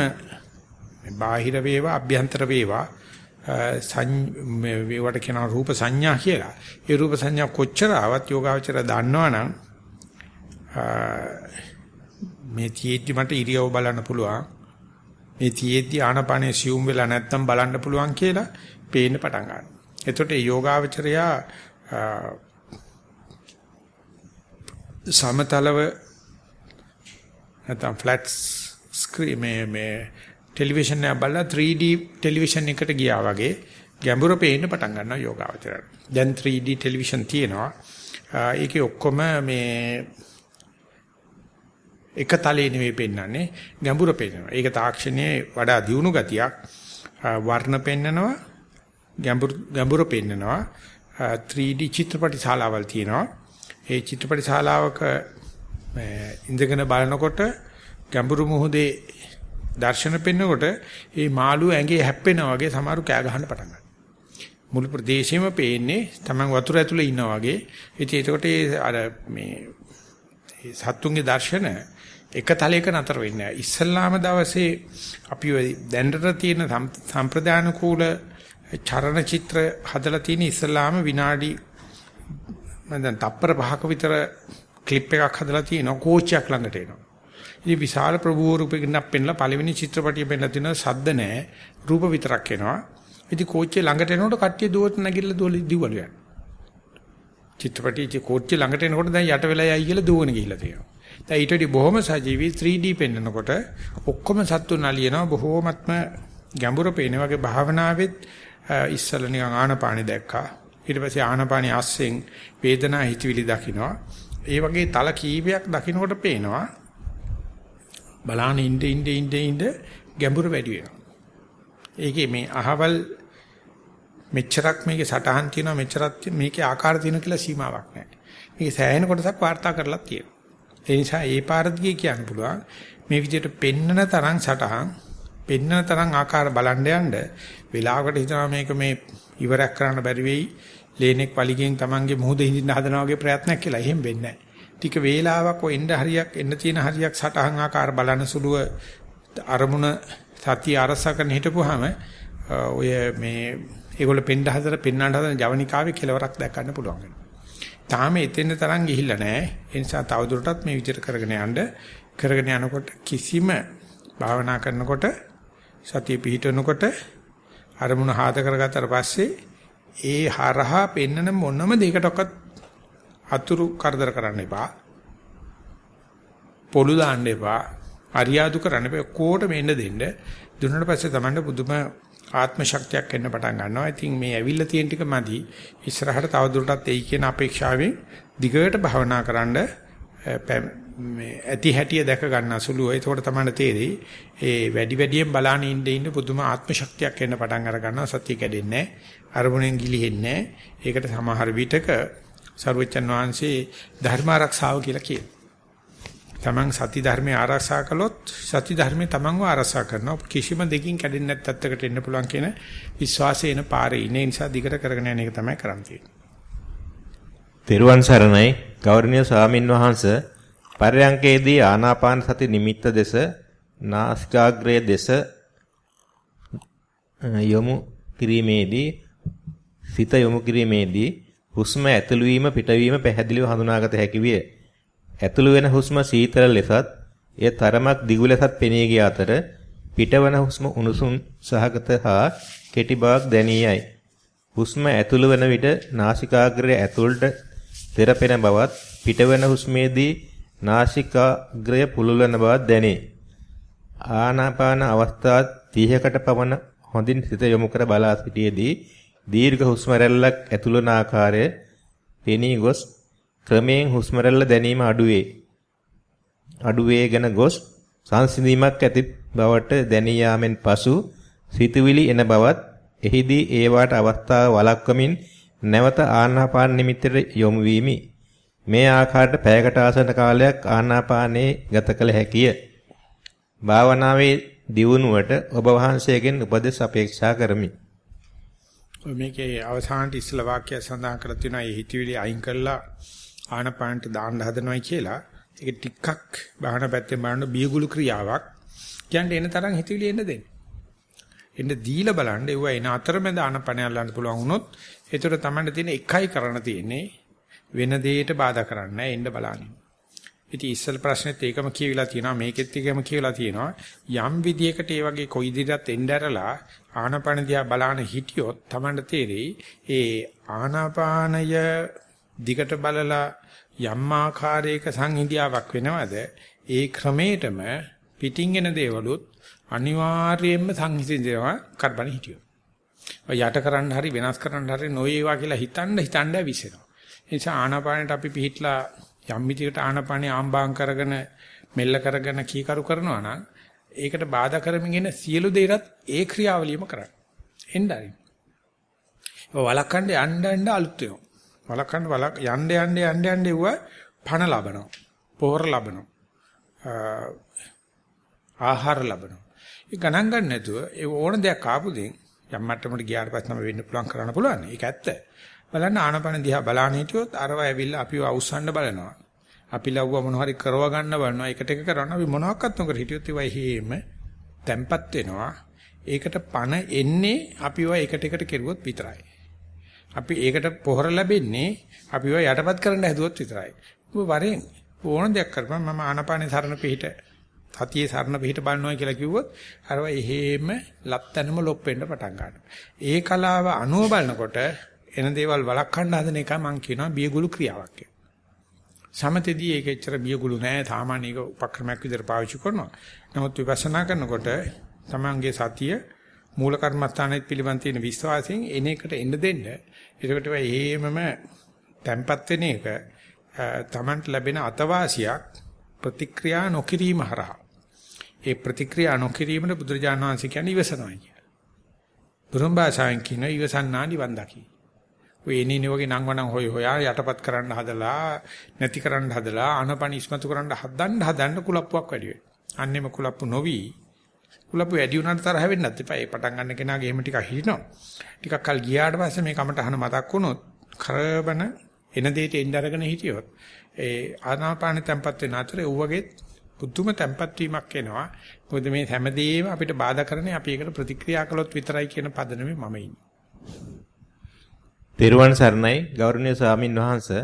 බාහිර වේවා අභ්‍යන්තර වේවා මේවට කියන රූප සංඥා කියලා. ඒ රූප සංඥා කොච්චර ආවත් යෝගාවචර දන්නවනම් මේ තියෙද්දි මට ඉරියව බලන්න පුළුවන්. මේ තියෙද්දි ආනපානේ සියුම් වෙලා නැත්තම් බලන්න පුළුවන් කියලා පේන්න පටන් ගන්නවා. එතකොට මේ යෝගාවචරයා සමතලව නැත්නම් ෆ්ලැට් ස්ක්‍රීන් මේ මේ ටෙලිවිෂන් එක බලලා 3D ටෙලිවිෂන් එකට ගියා වගේ ගැඹුරු පේන්න පටන් ගන්නවා යෝගාවචරයට. දැන් 3D ටෙලිවිෂන් තියෙනවා. ඒකේ ඔක්කොම මේ එක තලයේ නෙවෙයි පෙන්වන්නේ ගැඹුරු පෙන්වනවා. ඒක තාක්ෂණයේ වඩා දියුණු ගතියක්. වර්ණ පෙන්නනවා ගැඹුරු ගැඹුරු පෙන්නනවා 3D චිත්‍රපට ශාලාවල් තියෙනවා. ඒ චිත්‍රපට ශාලාවක ඉඳගෙන බලනකොට ගැඹුරු මුහුදේ දර්ශන පෙන්නකොට මේ මාළු ඇඟේ හැප්පෙනා වගේ සමහරු කෑ ගහන්න පටන් ගන්නවා. මුළු ප්‍රදේශෙම පේන්නේ Taman වතුර ඇතුලේ ඉන්නා වගේ. ඉතින් ඒකට අර මේ සත්තුන්ගේ දර්ශන එක තලයක නතර වෙන්නේ නැහැ. ඉස්සල්ලාම දවසේ අපි දැනට තියෙන සම්ප්‍රදාන කූල චරණ චිත්‍ර හදලා තියෙන ඉස්සල්ලාම විනාඩි මම දැන් තප්පර පහක විතර ක්ලිප් එකක් හදලා තියෙනවා කෝච්චියක් ළඟට එනවා. ඉතින් විශාල ප්‍රභූ රූපකින් පෙන්ලා පළවෙනි චිත්‍රපටිය පෙන්ලා තිනවා සද්ද නැහැ රූප විතරක් එනවා. ඉතින් කෝච්චිය ළඟට එනකොට කට්ටිය දුවට නැගිටලා දුවල දිවලු යනවා. චිත්‍රපටියේ කෝච්චිය ළඟට එනකොට දැන් යට වෙලා යයි කියලා දුවන ගිහිල්ලා තියෙනවා. දැන් ඊට වඩා බොහොම සජීවී 3D පෙන්වනකොට ඔක්කොම සත්තු නලියනවා බොහොමත්ම ගැඹුරු පේන වගේ භාවනාවෙත් ඉස්සල නිකන් ආනපානෙ දැක්කා. ඊට පස්සේ ආනපානෙ අස්සෙන් වේදනා හිතවිලි දකින්නවා. ඒ වගේ තල කීපයක් දකින්නකොට පේනවා බලාන ඉnde ඉnde ඉnde ඉnde ගැඹුරු වැඩි වෙනවා. ඒකේ මේ අහවල් මෙච්චරක් මේකේ සටහන් තියෙනවා මෙච්චරක් මේකේ ආකාර තියෙනවා කියලා සීමාවක් නැහැ. මේක සෑහෙන කොටසක් වාර්තා කරලා තියෙනවා. ඒ නිසා ඒ පාරදිගේ කියන්න පුළුවන් මේ විදිහට පෙන්නන තරම් සටහන් පෙන්නන තරම් ආකාර බලන්න යන්න වෙලාවකට හිතනවා මේක මේ ඉවරයක් කරන්න බැරි වෙයි ලේනෙක් වලිගෙන් Tamange මුහුද හිඳින්න හදනවා වගේ ප්‍රයත්නයක් කියලා. එහෙම වෙන්නේ නැහැ. ටික වේලාවක් ඔය එන්න හරියක් එන්න තියෙන හරියක් සටහන් ආකාර බලන සුළුව අරමුණ සතිය අරසකන හිටපුවාම ඔය මේ ඒගොල්ලෝ පෙන්න හදලා පෙන්වන්න හදන ජවනිකාවේ කෙලවරක් දැක් ගන්න පුළුවන් වෙනවා. තාම එතෙන් තරම් ගිහිල්ලා නැහැ. ඒ නිසා තවදුරටත් මේ විදිහට කරගෙන යන්න කරගෙන යනකොට කිසිම භාවනා කරනකොට සතිය පිහිටනකොට අරමුණ හාද කරගත්තට පස්සේ ඒ හරහා පෙන්නන මොනම දෙයකටවත් අතුරු කරදර කරන්න එපා. පොළු දාන්න එපා. අරියාදු කරන්න එපා. කොහොට මෙන්න දෙන්න. දුන්නාට පස්සේ තමයි බුදුම ආත්ම ශක්තියක් එන්න පටන් ගන්නවා. ඉතින් මේ ඇවිල්ලා තියෙන ටික මදි. ඉස්සරහට තව දුරටත් එයි කියන අපේක්ෂාවෙන් දිගට භවනා කරන්න මේ ඇති හැටිය දැක ගන්න සුළුව. ඒකෝට තමයි තේරෙයි. ඒ වැඩි වැඩියෙන් බලාන ඉන්න ඉන්න පුදුම ආත්ම ශක්තියක් එන්න පටන් අර ගන්නවා. සත්‍ය කැඩෙන්නේ අරමුණෙන් ගිලිහෙන්නේ ඒකට සමහර විටක සර්වචන් වහන්සේ ධර්ම ආරක්ෂාව කියලා කියනවා. තමන් සති ධර්මයේ ආරක්ෂා කළොත් සති ධර්මයේ තමන්ව ආරක්ෂා කරනවා කිසිම දෙකින් කැඩෙන්නේ නැත් තත්ත්වයකට එන්න පුළුවන් කියන විශ්වාසය එන පාරේ ඉන්නේ නිසා දිගට කරගෙන යන එක තමයි කරන්න තියෙන්නේ.
තෙරුවන් සරණයි ගෞරවනීය ස්වාමින් වහන්සේ පරයන්කේදී ආනාපාන සති නිමිත්ත දෙස නාසිකාග්‍රය දෙස යොමු කිරීමේදී සිත යොමු කිරීමේදී හුස්ම ඇතුළු වීම පිටවීම පැහැදිලිව හඳුනාගත හැකි විය. ඇතුළු වෙන හුස්ම සීතල ලෙසත් එය තරමක් දිගු ලෙසත් පෙනී ගිය අතර පිටවන හුස්ම උණුසුම් සහගත හා කෙටි බවක් දැනියයි. හුස්ම ඇතුළු වන විට නාසිකාග්‍රය ඇතුළට තෙරපෙන බවත් පිටවන හුස්මේදී නාසිකාග්‍රය පුළුල් වන බවක් දැනේ. ආනාපාන අවස්ථා 30කට පමණ හොඳින් සිත යොමු කර බලා සිටියේදී දීර්ඝ හුස්ම රැල්ලක් ඇතුළු වන ආකාරය පෙනී ගොස් ක්‍රමයෙන් හුස්ම රැල්ල දැනීම අඩුවේ. අඩුවේගෙන ගොස් සංසිඳීමක් ඇති බවට දැනී යාමෙන් පසු සිතුවිලි එන බවත් එහිදී ඒවාට අවස්ථාව වළක්වමින් නැවත ආනාපාන නිමිත්තට යොමු වීමි. මේ ආකාරයට පැයකට ආසන්න කාලයක් ආනාපානයේ ගත කළ හැකිය. භාවනාවේ දියුණුවට ඔබ වහන්සේගෙන් උපදෙස් අපේක්ෂා කරමි.
මේකේ අවසානට ඉස්සලා වාක්‍යය සඳහන් කරලා තියෙනවා මේ හිතවිලි අයින් කළා ආනපානට දාන්න හදනවයි කියලා. ඒක ටිකක් බාහන පැත්තෙන් බලන බියගුළු ක්‍රියාවක්. කියන්නේ එන තරම් හිතවිලි එන්න දෙන්න. එන්න දීලා බලන්න ඒව එන අතරමැද ආනපන යල්ලන්න පුළුවන් වුණොත් ඒතර තමයි තියෙන එකයි කරන්න තියෙන්නේ වෙන දෙයකට බාධා කරන්නේ නැහැ එන්න බලන්න. ඉතින් ඉස්සල් ප්‍රශ්නෙත් ඒකම කියවිලා තියෙනවා මේකෙත් ඒකම කියවිලා තියෙනවා යම් විදියකට ඒ වගේ කොයි දිහටත් එන්න ඇරලා ආනපන දිහා බලාන හිටියොත් Tamanට තේරෙයි ඒ ආනාපානය දිගට බලලා යම් ආකාරයක සංහිඳියාවක් වෙනවද ඒ ක්‍රමේටම පිටින් එන දේවලුත් අනිවාර්යයෙන්ම සංහිඳිනවා කරබන හිටියොත්. ඔය යට කරන්න හරි වෙනස් කරන්න හරි නොවේවා කියලා හිතන්න හිතන්න විසිනවා. ඒ නිසා ආනාපානයට අපි පිළිట్లా යම් විදිහකට ආනාපානිය ආම්බාම් කරගෙන මෙල්ල කරගෙන කීකරු කරනවා නම් ඒකට බාධා කරමින් එන සියලු දේරත් ඒ ක්‍රියාවලියම කරන්න. එන්නයි. ඔය වලක්වන්න යන්න යන්න අලුත් වෙනවා. වලක්වන්න වලක් යන්න යන්න යන්න යන්න එවුව පණ ලබනවා. පොහොර ලබනවා. ආහාර ලබනවා. ඒ ගණන් ගන්න නැතුව ඒ ඕන දෙයක් ආපු දෙයින් යම් මට්ටමකට ගියාට පස්සේ තමයි වෙන්න පුළුවන් කරන්න පුළුවන්. ඒක ඇත්ත. බලන්න ආනපන දිහා බලන්න හිටියොත් අරව ඇවිල්ලා අපිව අවුස්සන්න බලනවා. අපි ලව්ව මොන හරි කරව ගන්න බලනවා. ඒකට එක කරනවා. අපි මොනවාක්වත් නොකර හිටියොත් ඒවයි හේම තැම්පත් වෙනවා. ඒකට පණ එන්නේ අපිව එකට එකට කෙරුවොත් විතරයි. අපි ඒකට පොහොර ලැබෙන්නේ අපිව යටපත් කරන්න හැදුවොත් විතරයි. ඔබ වරෙන් ඕන දෙයක් කරපන් මම ආනපානේ සරණ පිහිට සතියේ සරණ පිහිට බලනවා කියලා කිව්වොත් අරව එහෙම ලත්තනම ලොප් වෙන්න පටන් ගන්නවා. ඒ කලාව අනුව බලනකොට එන දේවල් වළක්වන්න හදන එක මම කියනවා බියගුළු ක්‍රියාවක් කියලා. සමතේදී ඒක එච්චර බියගුළු නෑ සාමාන්‍ය ඒක උපක්‍රමයක් විදිහට පාවිච්චි කරනවා. නමුත් විපස්සනා කරනකොට තමන්ගේ සතිය මූල කර්මස්ථානයේ පිළිබඳ තියෙන විශ්වාසයෙන් එන එකට එන්න දෙන්න. ඒකට වෙයි හේමම තැම්පත් වෙන එක තමන්ට ලැබෙන අතවාසියක් ප්‍රතික්‍රියා නොකිරීම හරහා ඒ ප්‍රතික්‍රියා නොකිරීමට බුදුරජාණන් වහන්සේ කියන්නේ ඉවසනවා කියලා. බුරුම් භාෂාවෙන් කියන ඉවසන්නා නිවන් දකි. ඔය එනිනේ වගේ නංවනම් හොය හොයා යටපත් කරන්න හදලා නැති කරන්න හදලා අනපන ඉස්මතු කරන්න හදන්න හදන්න කුලප්පුවක් වැඩි වෙනවා. අන්නෙම කුලප්පු නොවි කුලප්පු වැඩි වුණාට තරහ වෙන්නත් එපා. ඒ පටන් ගන්න කෙනාගේ එහෙම ටිකක් හිටිනවා. ටිකක් කල් ගියාට පස්සේ මේ කමට අහන මතක් වුණොත් කරබන එන දෙයට එන්න අරගෙන හිටියොත් ඒ ආනාපාන තැම්පත් වෙන අතරේ ඌවගේ පුදුම තැම්පත් වීමක් එනවා. මොකද මේ හැමදේම අපිට බාධා කරන්නේ අපි ඒකට ප්‍රතික්‍රියා කළොත් විතරයි කියන පදනමේ මම ඉන්නේ.
තෙරුවන් සරණයි ගෞරවනීය ස්වාමින් වහන්සේ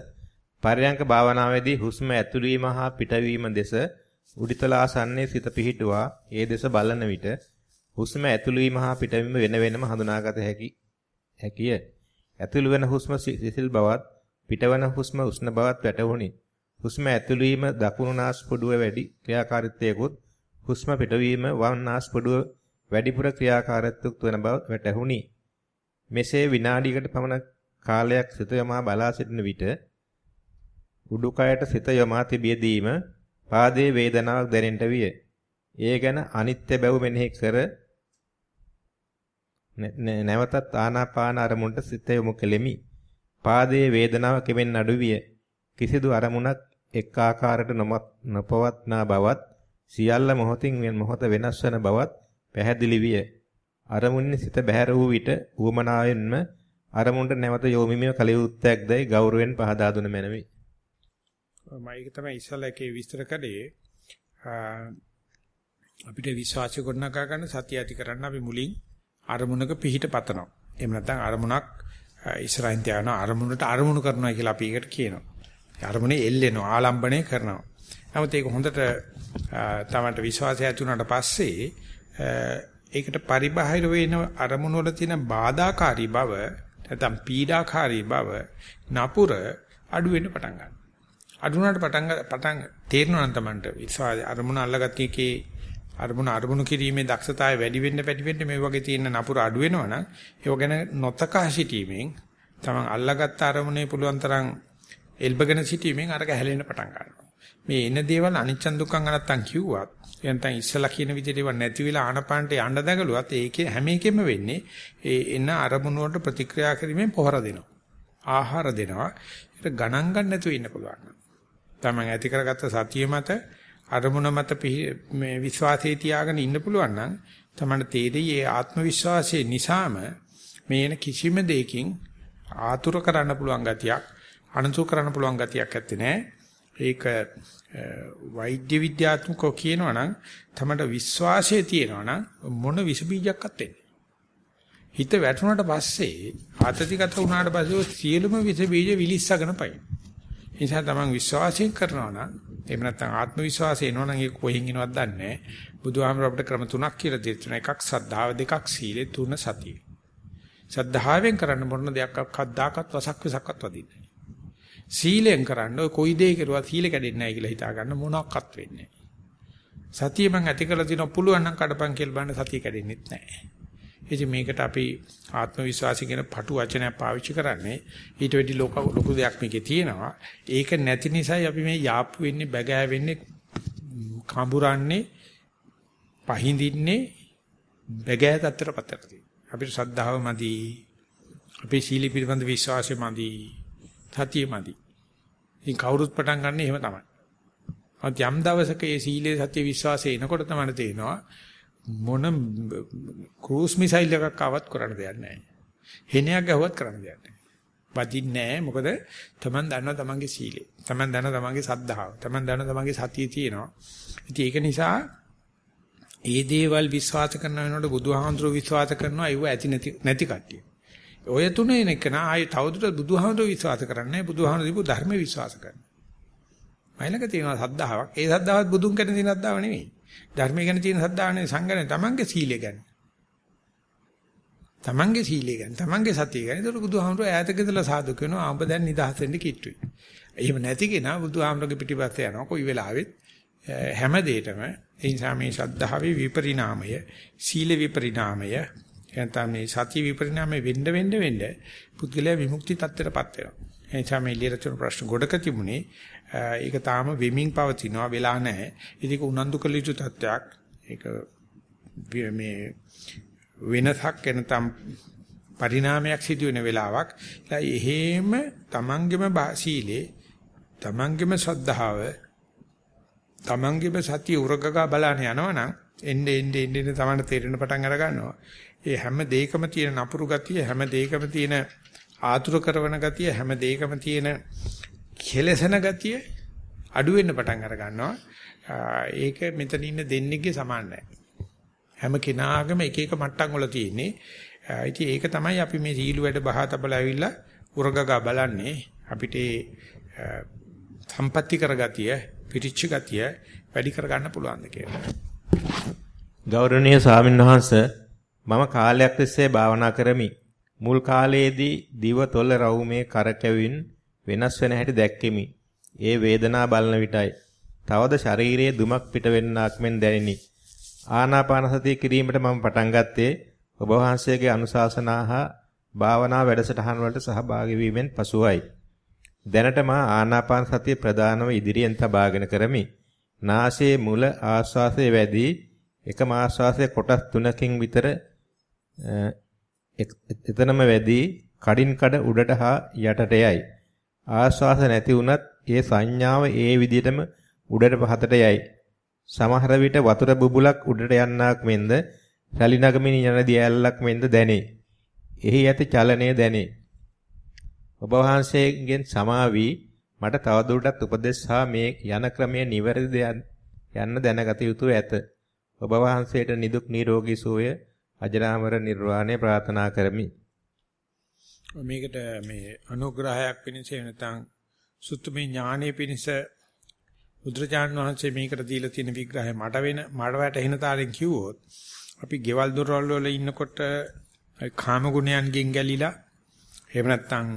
පරයන්ක භාවනාවේදී හුස්ම ඇතුළවීම හා පිටවීම දෙස උඩිතලාසන්නේ සිත පිහිටුවා ඒ දෙස බලන විට හුස්ම ඇතුළවීම හා පිටවීම වෙන වෙනම හඳුනාගත හැකි හැකිය. ඇතුළු වෙන හුස්ම සිසිල් බවත් පිටවන හුස්ම උෂ්ණ බවත් වැටහුණි. හුස්ම ඇතුළු වීම දකුණු නාස්පුඩුව වැඩි ක්‍රියාකාරීත්වයකුත් හුස්ම පිටවීම වම් නාස්පුඩුව වැඩිපුර ක්‍රියාකාරීත්වයක් වන බව වැටහුණි. මෙසේ විනාඩියකට පමණ කාලයක් සිත යමා බලා සිටින විට උඩුකයට සිත යමා තිබියදීම පාදයේ වේදනාවක් දැනෙන්නට විය. ඒ ගැන අනිත්‍ය බව මෙනෙහි කර නැවතත් ආනාපාන අරමුණට සිත යොමු කෙලෙමි. පාදයේ වේදනාව කෙමෙන් අඩු විය. කිසිදු අරමුණක් එක් ආකාරයට නොපවත්නා බවත් සියල්ල මොහොතින් මොහොත වෙනස් වන බවත් පැහැදිලි විය. අරමුණේ සිත බැහැර වූ විට උවමනාවෙන්ම අරමුණට නැවත යොමුීමේ කලියුත්තක්දයි ගෞරවයෙන් පහදා දුන මැනවි.
මම ඒක තමයි ඉස්සලා එකේ විස්තර කළේ අපිට විශ්වාසය ගොඩනගා ගන්න සතිය ඇති කරන්න අපි මුලින් අරමුණක පිහිට පතනවා. එහෙම නැත්නම් අරමුණක් ඉස්සරහින් තියාන අරමුණට අරමුණු කරනවා කියලා අපි ඒකට කියනවා. අරමුණේ එල්ලෙනවා ආලම්බණය කරනවා. නමුත් ඒක හොඳට තමන්ට විශ්වාසය ඇති වුණාට පස්සේ ඒකට පරිබාහිර වෙන අරමුණු වල තියෙන බාධාකාරී බව නැත්නම් පීඩාකාරී බව නපුර අඩු වෙන්න පටන් ගන්නවා. අඩු වුණාට පටන් පටන් තේරෙනවා නම් තමන්ට විශ්වාසය අරමුණ අල්ලගත්ත එකේ අරමුණ අරමුණු කිරීමේ දක්ෂතාවය වැඩි වෙන්න වැඩි වෙන්න මේ වගේ තියෙන නපුර අඩු වෙනවා නම් ඒව ගැන නොතකා සිටීමෙන් තමන් අල්ලගත්ත අරමුණේ පුළුවන් තරම් එල්බගෙන සිටීමෙන් අරක හැලෙන්න පටන් ගන්නවා. මේ එන දේවල් අනිච්චන් දුක්ඛං අනත්තං කිව්වත් එතන ඉස්සලා කියන විදිහට ඒවා නැති වෙලා ආනපානට යන්න දඟලුවත් ඒකේ හැම එකෙම වෙන්නේ ඒ එන අරමුණ වලට ප්‍රතික්‍රියා කිරීමෙන් පොහොර දෙනවා. ආහාර දෙනවා. ඒක ගණන් ගන්න නැතුව ඉන්න පුළුවන්. තමන් ඇති කරගත්ත සතිය මත අරමුණ මත මේ විශ්වාසය තියාගෙන ඉන්න පුළුවන් නම් තමයි තේරෙයි ඒ ආත්ම විශ්වාසයේ නිසාම මේන කිසිම දෙයකින් ආතුර කරන්න පුළුවන් ගතියක් අනතුරු කරන්න පුළුවන් ගතියක් ඇත්තේ නැහැ. ඒක වෛද්‍ය විද්‍යාත්මකව කියනවා නම් තමයි විශ්වාසය තියෙනවා නම් මොන විස බීජයක්වත් වෙන්නේ. හිත වැටුණාට පස්සේ ආතතිගත වුණාට පස්සේ සියලුම විස බීජ විලිස්සගෙන පයින්. ඒ නිසා තමන් විශ්වාසයෙන් කරනවා නම් එහෙම නැත්නම් ආත්ම විශ්වාසය එනවනම් ඒක කොහෙන් එනවද දන්නේ නැහැ. බුදුහාමර අපිට ක්‍රම තුනක් කියලා දෙන්න එකක් සද්ධාව දෙකක් සීලෙ තුන සතිය. සද්ධාවෙන් කරන්න මොන දෙයක් අක්කක්දාකත් වසක් විසක්වත් වදින්නේ සීලෙන් කරන්න ඔය කොයි දෙයක් කරුවා සීල කැඩෙන්නේ නැහැ කියලා හිතා ගන්න මොනක්වත් වෙන්නේ නැහැ. සතිය මං ඇති කරලා තිනවා පුළුවන් නම් කඩපන් කියලා බලන්න සතිය කැඩෙන්නෙත් නැහැ. ඉතින් මේකට අපි ආත්ම විශ්වාසය කියන පටු වචනයක් පාවිච්චි කරන්නේ ඊට වෙඩි ලෝක ලොකු දෙයක් මේකේ තියෙනවා. ඒක නැති නිසායි අපි මේ යාප්පු වෙන්නේ බගෑ වෙන්නේ කඹරන්නේ පහඳින්නේ බගෑ තත්ත්වයටපත් කරලා අපිට ශ්‍රද්ධාව මදි. අපේ සීල පිළිබඳ විශ්වාසය මදි. සතිය මදි. ඉතින් කවුරුත් පටන් ගන්න එහෙම තමයි. අත් යම් දවසක මේ සීලේ සතිය විශ්වාසය එනකොට තමයි තේරෙනවා මොන ක්‍රූස් මිසයිල් එකක් ආවත් කරන්න දෙයක් නැහැ. හෙනයක් ගහුවත් කරන්න දෙයක් නැහැ. වදින්නේ නැහැ මොකද Taman දන්නවා Tamanගේ සීලය. Taman දන්නවා Tamanගේ සද්ධාව. Taman දන්නවා Tamanගේ සතිය තියෙනවා. ඉතින් ඒක නිසා ඒ දේවල් විශ්වාස කරන වෙනකොට බුදුහාමුදුරුවෝ විශ්වාස කරනවා ඒව ඇති නැති නැති කට්ටිය. ඔය තුනේ එනකන ආයේ තවදුරටත් බුදුහාමුදුරුවෝ විශ්වාස කරන්නේ බුදුහාමුදුරුවෝ දීපු ධර්ම විශ්වාස කරනවා. මයිලක තියෙනවා සද්ධාාවක්. ඒ සද්ධාවත් බුදුන් ගැන තියෙන සද්ධාව නෙවෙයි. ධර්මයේ ගැන තියෙන සද්ධාවනේ සංගනේ තමන්ගේ සීලය ගැන. තමන්ගේ සීලය ගැන, තමන්ගේ සතිය ගැන. ඒක බුදුහාමුදුරුවෝ ඈතක ඉඳලා සාදු කරනවා. ආඹ දැන් නිදහස් වෙන්න කිට්ටුයි. එහෙම නැති කෙනා බුදුහාමුදුරුවෝගේ පිටිපස්සේ යනවා. කොයි වෙලාවෙත් හැම දෙයකම ඒ නිසා මේ ශද්ධාවේ විපරිණාමය, සීල විපරිණාමය, එතන මේ සති විපරිණාමය වෙන්න වෙන්න වෙන්න පුද්ගලයා විමුක්ති තත්ත්වයටපත් වෙනවා. ඒ නිසා මේ ලියරතුන ප්‍රශ්න ගොඩක තිබුණේ ඒක තාම වෙමින් පවතිනවා වෙලා නැහැ. ඒක උනන්දු කළ යුතු තත්ත්වයක්. ඒක මේ වෙනසක් එනතම් පරිණාමයක් සිදු වෙන වෙලාවක්. ඒ එහෙම තමන්ගෙම සීලේ තමන්ගෙම ශ්‍රද්ධාව තමන්ගේම සතිය උරගගා බලන්න යනවනම් එන්නේ එන්නේ එන්නේ තමන්ට තේරෙන පටන් අර ගන්නවා. ඒ හැම දෙයකම තියෙන නපුරු ගතිය, හැම දෙයකම තියෙන ආතුර කරන ගතිය, හැම දෙයකම තියෙන කෙලසන ගතිය අඩු වෙන්න පටන් අර ගන්නවා. ඒක මෙතන ඉන්න දෙන්නෙක්ගේ සමාන නැහැ. හැම කෙනාගම එක එක මට්ටම් වල තියෙන්නේ. ඉතින් ඒක තමයි අපි මේ සීළු වැඩ බහා තබලා ඇවිල්ලා උරගගා බලන්නේ. අපිට සම්පත්‍ති කරගතිය පිරිච්ච ගතිය වැඩි කරගන්න පුළුවන්ද කියලා.
ගෞරවනීය ස්වාමින්වහන්ස මම කාලයක් තිස්සේ භාවනා කරමි. මුල් කාලයේදී දිව තොල රවුමේ කරකැවින් වෙනස් වෙන හැටි දැක්කෙමි. ඒ වේදනා බලන විටයි. තවද ශරීරයේ දුමක් පිට වෙන්නක් මෙන් දැනිනි. ආනාපාන සතිය කිරීමට මම පටන් ගත්තේ ඔබ වහන්සේගේ අනුශාසනා හා භාවනා වැඩසටහන් වලට සහභාගී වීමෙන් පසුවයි. දැනට මා ආනාපාන සතිය ප්‍රධානව ඉදිරියෙන් තබාගෙන කරමි. නාසයේ මුල ආශ්වාසයේ වැඩි එකම ආශ්වාසයේ කොටස් තුනකින් විතර එතනම වැඩි කඩින් කඩ උඩට හා යටට යයි. ආශ්වාස නැති වුණත් ඒ සංඥාව ඒ විදිහටම උඩට පහතට යයි. සමහර විට වතුර බුබුලක් උඩට යන්නක් මෙන්ද රැලි නගමින් යන දියැලක් මෙන්ද දැනේ. එහි ඇති චලනය දැනේ. ඔබ වහන්සේගෙන් සමාවි මට තවදුරටත් උපදෙස් හා මේ යන ක්‍රමය නිවැරදිද යන්න දැනගත යුතුය ඇත. ඔබ වහන්සේට නිදුක් නිරෝගී සුවය අජරාමර නිර්වාණය ප්‍රාර්ථනා කරමි.
මේකට මේ අනුග්‍රහයක් පිණිස නැත්නම් සුත්තමේ ඥානෙ පිණිස බුදුරජාණන් වහන්සේ මේකට දීලා තියෙන විග්‍රහය මට වෙන මට වැටෙන තාලෙන් කිව්වොත් අපි ගෙවල් දොරවල් වල ඉන්නකොට කාම ගුණයන්ගෙන් ගැලිලා එහෙම නැත්නම්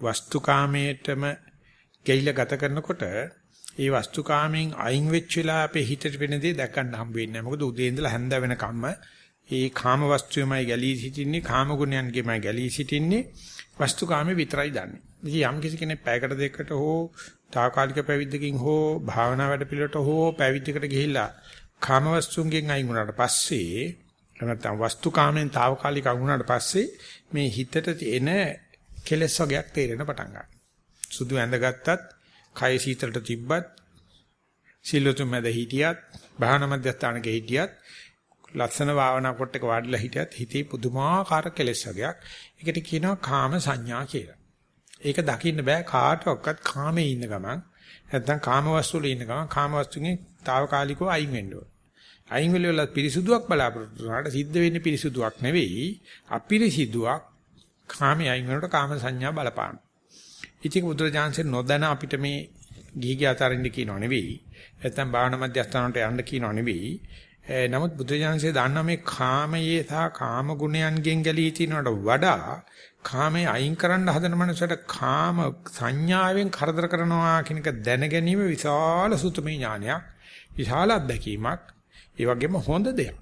වස්තුකාමයටම ගැලිලා ගත කරනකොට ඒ වස්තුකාමයෙන් අයින් වෙච්ච වෙලා අපේ හිතට වෙන දේ දැක ගන්න හම්බ වෙන්නේ නැහැ. මොකද උදේ ඉඳලා හැන්ද වෙනකම්ම ඒ කාම වස්තුවේමයි ගැලී සිටින්නේ කාම ගුණයන්ගේමයි ගැලී සිටින්නේ වස්තුකාමේ විතරයි දන්නේ. ඉතින් යම් කිසි කෙනෙක් පැයකට දෙකකට හෝ తాවකාලික පැවිද්දකින් හෝ භාවනා වැඩ පිළිවෙලට හෝ පැවිද්දකට ගිහිල්ලා කාම වස්තුන්ගෙන් අයින් වුණාට පස්සේ නැත්නම් වස්තුකාමෙන් తాවකාලික වුණාට පස්සේ මේ හිතට එන කෙලෙස් වර්ගයක් තේරෙන පටන් ගන්නවා. සුදු ඇඳගත්තත්, කය සීතලට තිබ්බත්, සිල්ලුතුන් මැද හිටියත්, භාවනා මධ්‍යස්ථානක හිටියත්, ලස්සන භාවනා කොට එක වාඩිලා හිටියත් හිතේ පුදුමාකාර කෙලෙස් වර්ගයක්. ඒකට කියනවා කාම සංඥා කියලා. ඒක දකින්න බෑ කාටවත් කාමේ ඉන්න ගමන් නැත්නම් කාම වස්තු වල ඉන්න ගමන් කාම වස්තුන්ගේ తాවකාලිකව අයින් වෙන්න ඕන. අයින් වෙලවල පිරිසුදුවක් බලාපොරොත්තු වුණාට සිද්ධ වෙන්නේ පිරිසුදුවක් නෙවෙයි අපිරිසිදුවක් කාමයේ අයින් වෙනකොට කාම සංඥා බලපාන. ඉතින් බුදුරජාන්සේ නොදැන අපිට මේ ගිහිගේ අතරින්ද කියනව නෙවෙයි. නැත්නම් භාවනා මධ්‍යස්ථානට යන්න කියනව නෙවෙයි. නමුත් බුදුරජාන්සේ දන්නා මේ කාමයේ සහ කාම ගුණයන්ගෙන් ගැලී තිනවට වඩා කාමයේ අයින් කරන්න හදන මනුස්සයට කාම සංඥාවෙන් කරදර කරනවා කියන එක දැන ගැනීම විශාල සුතමේ ඥානයක්. විශාල අත්දැකීමක්. ඒ වගේම හොඳ දෙයක්.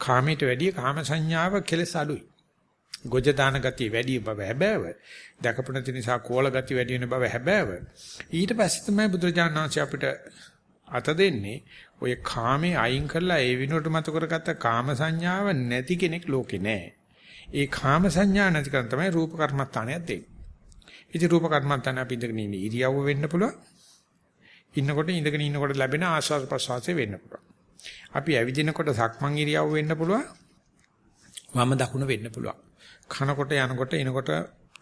කාමයට වැඩිය කාම සංඥාව කෙලස් අඩුයි. ගොජ දාන ගතිය වැඩි බව හැබෑව. දැකපු නැති නිසා කෝල ගතිය වැඩි වෙන බව හැබෑව. ඊට පස්සේ තමයි බුදුරජාණන් වහන්සේ අපිට අත දෙන්නේ ඔය කාමේ අයින් කරලා ඒ විනෝඩ මත කරගත්ත කාම සංඥාව නැති කෙනෙක් ලෝකේ නැහැ. ඒ කාම සංඥා නැති කරන් තමයි රූප කර්මස්ථානයක් දෙන්නේ. ඉතින් රූප කර්මස්ථාන අපි ඉඳගෙන ඉන්න ඉරියව්ව වෙන්න පුළුවන්. ඉන්නකොට ඉඳගෙන ඉන්නකොට ලැබෙන ආස්වාද ප්‍රසවාසය වෙන්න පුළුවන්. අපි ඇවිදිනකොට සක්මන් ඉරියව්ව වෙන්න පුළුවන්. වම දකුණ වෙන්න පුළුවන්. කනකොට යනකොට එනකොට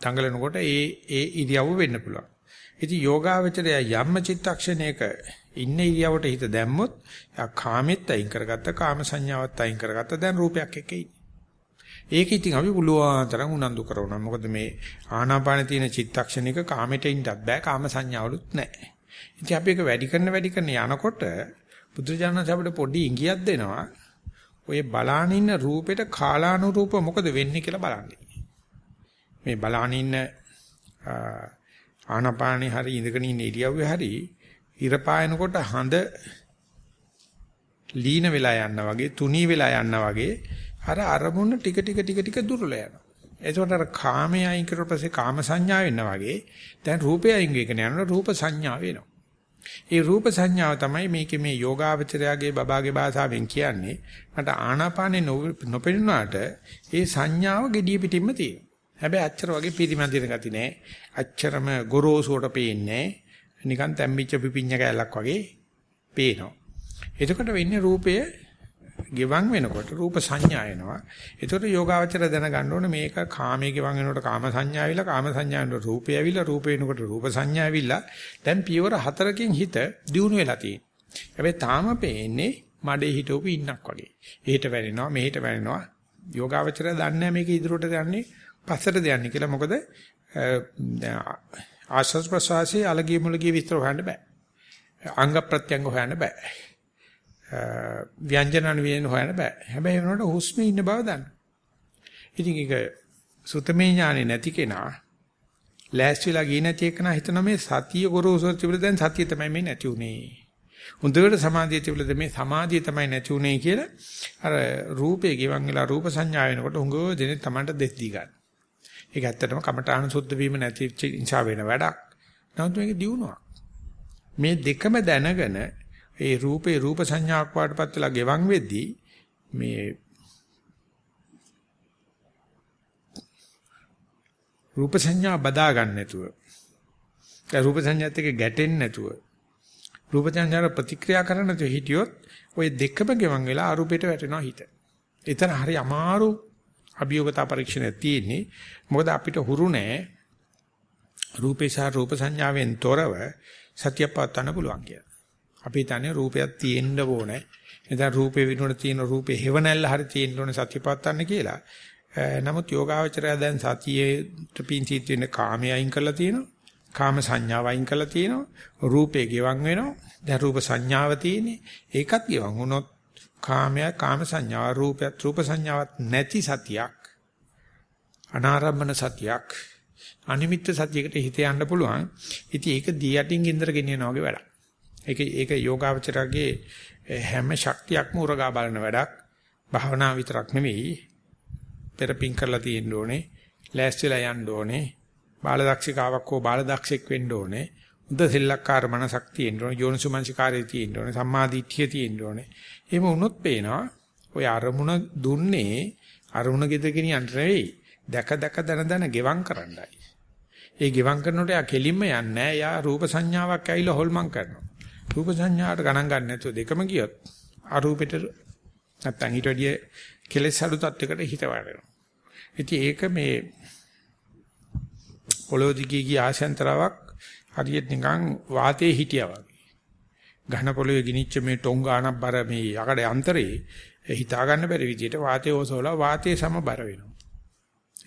දඟලනකොට ඒ ඒ ඉරියව්ව වෙන්න පුළුවන්. ඉතින් යෝගාවචරය යම්ම චිත්තක්ෂණයක ඉන්න ඉරියවට හිත දැම්මොත් යා කාමෙත් අයින් කරගත්ත කාම සංඥාවත් අයින් කරගත්ත දැන් රූපයක් එක්ක ඉන්නේ. ඒක ඉතින් අපි පුළුවන් තරම් උනන්දු කරනවා. මොකද මේ ආනාපාන තියෙන චිත්තක්ෂණික කාමෙට ඉන්නත් බෑ කාම සංඥාවලුත් නැහැ. ඉතින් අපි ඒක වැඩි කරන වැඩි කරන යනකොට බුදුරජාණන් අපිට පොඩි ඉඟියක් දෙනවා. ඔය බලාන ඉන්න රූපෙට කාලානුරූප මොකද වෙන්නේ කියලා බලන්න. මේ බලාන ඉන්න ආනාපානේ හරි ඉඳගෙන ඉන්න ඉරියව්වේ හරි ඉර පායනකොට හඳ ලීන වෙලා යනවා වගේ තුනී වෙලා යනවා වගේ අර අරමුණ ටික ටික ටික ටික දුර්වල යනවා. එතකොට අර කාමයේ අයින් කරලා පස්සේ කාම සංඥා වෙනවා වගේ දැන් රූපය අයින් වෙගෙන යනකොට රූප සංඥා වෙනවා. ඒ රූප සංඥාව තමයි මේකේ මේ යෝගාවචරයාගේ බබාගේ භාෂාවෙන් කියන්නේ. මට ආනාපානේ නොපෙනුනාට ඒ සංඥාව gediya පිටින්ම තියෙනවා. හැබැයි අච්චර වගේ පිරිමැදින ගති නෑ. අච්චරම ගොරෝසුවට පේන්නේ නිකන් තැම්බිච්ච පිපිඤ්ඤ කැලක් වගේ පේනවා. එතකොට වෙන්නේ රූපය ගෙවන් වෙනකොට රූප සංඥා එනවා. ඒතකොට යෝගාවචර දැනගන්න ඕනේ මේක කාමයේ ගෙවන් වෙනකොට කාම සංඥා ඇවිල්ලා කාම සංඥා වෙනකොට රූපය ඇවිල්ලා රූප වෙනකොට රූප සංඥා ඇවිල්ලා දැන් පියවර හතරකින් හිත දියුණු වෙලා තියෙනවා. හැබැයි තාම පේන්නේ මඩේ හිටවපු ඉන්නක් වගේ. එහෙට වැනෙනවා මෙහෙට වැනෙනවා. යෝගාවචරය දන්නේ මේක ඉදිරියට යන්නේ පස්සට යන්නේ කියලා. මොකද ආශස් ප්‍රසවාසයේ අලගිය මුලගිය විස්තර හොයන්න බෑ. අංග ප්‍රත්‍යංග හොයන්න බෑ. ව්‍යංජනන විදිහෙන් හොයන්න බෑ. හැබැයි වෙනකොට හුස්මේ ඉන්න බව දන්න. ඉතින් ඒක සුතමේ ඥානෙ නැති කෙනා ලෑස්තිලා ගියේ නැති එකනා හිතන මේ සතිය ගොරෝසු තිබුණ දැන් සතිය තමයි මේ නැති උනේ. හොඳට සමාධිය තිබුණද මේ සමාධිය තමයි නැති උනේ කියලා අර රූපේ ගිවන් වෙලා රූප සංඥා වෙනකොට හුඟව දෙනේ Tamanට දෙස් දී ගන්න. ඒක ඇත්තටම කමඨාන සුද්ධ වීම නැති නිසා වෙන වැඩක්. නමුත් මේක දියුණුවක්. මේ දෙකම දැනගෙන ඒ රූපේ රූප සංඥාවක් වඩපත් වෙලා ගෙවන් වෙද්දී මේ රූප සංඥා බදා ගන්න නැතුව ඒ රූප සංඥාත් එක්ක ගැටෙන්නේ නැතුව රූප සංඥාට ප්‍රතික්‍රියා කරන්න නැතුව හිටියොත් ওই දෙකම ගෙවන් වෙලා අරූපයට වැටෙනවා හිත. එතන හරි අමාරු අභියෝගතා පරීක්ෂණයක් තියෙන්නේ. මොකද අපිට හුරු නැහැ රූපේ සහ රූප සංඥාවෙන් තොරව සත්‍ය පවත්වන්න පුළුවන් කියලා. අපි හිතන්නේ රූපයක් තියෙන්න ඕනේ. එතන රූපේ විනුවට තියෙන රූපේ හේවණල්ල හරි තියෙන්න ඕනේ සත්‍යපවත්තන්න කියලා. නමුත් යෝගාවචරය දැන් සතියේ පිංචිත් වෙන කාමයේ අයින් කරලා තියෙනවා. කාම සංඥාව අයින් කරලා තියෙනවා. රූපේ ගෙවන් වෙනවා. දැන් රූප සංඥාව තියෙන්නේ. ඒකත් ගෙවන් වුණොත් කාමය කාම සංඥාව රූපයත් රූප සංඥාවක් නැති සතියක්. අනාරම්මන සතියක්. අනිමිත්ත සතියකට හිත යන්න පුළුවන්. ඉතින් ඒක දී යටින් ගින්දර ගෙනියනවා වගේ වැඩක්. ඒක ඒක යෝගාවචරගේ හැම ශක්තියක්ම උරගා බලන වැඩක්. භාවනා විතරක් නෙවෙයි පෙරපින් කරලා තියෙන්න ඕනේ. ලෑස්තිලා යන්න ඕනේ. බාලදක්ෂිකාවක් හෝ බාලදක්ෂෙක් වෙන්න ඕනේ. උද සෙල්ලක්කාර මනසක් තියෙන්න ඕනේ. යෝනිසුමංසිකාරය තියෙන්න ඕනේ. සම්මාදිට්ඨිය තියෙන්න ඕනේ. එහෙම වුණොත් පේනවා ඔය අරමුණ දුන්නේ අරමුණ ගෙදගෙන යන්න නෙවෙයි. දැක දැක දන දන ගෙවම් කරන්නයි. ඒ ගෙවම් කරනකොට යා කෙලින්ම යන්නේ නැහැ. යා රූප සංඥාවක් ඇවිල්ලා හොල්මන් කරනවා. රූප සංඥාට ගණන් ගන්න නැතුව දෙකම ගියොත් අරූපෙට නැත්තම් ඊට වැඩිය කෙලෙස් අඩු තත්යකට හිත වඩනවා. ඉතින් ඒක මේ පොළොව දිගේ ගිය ආශයන්තරාවක් හරියට නිකන් වාතයේ හිටියා වගේ. ඝන පොළොවේ ගිනිච්ච මේ ටොංගානක් බර මේ යකඩ යන්ත්‍රේ හිතා ගන්න බැරි විදිහට වාතයේ ඕසෝලා වාතයේ සමබර වෙනවා.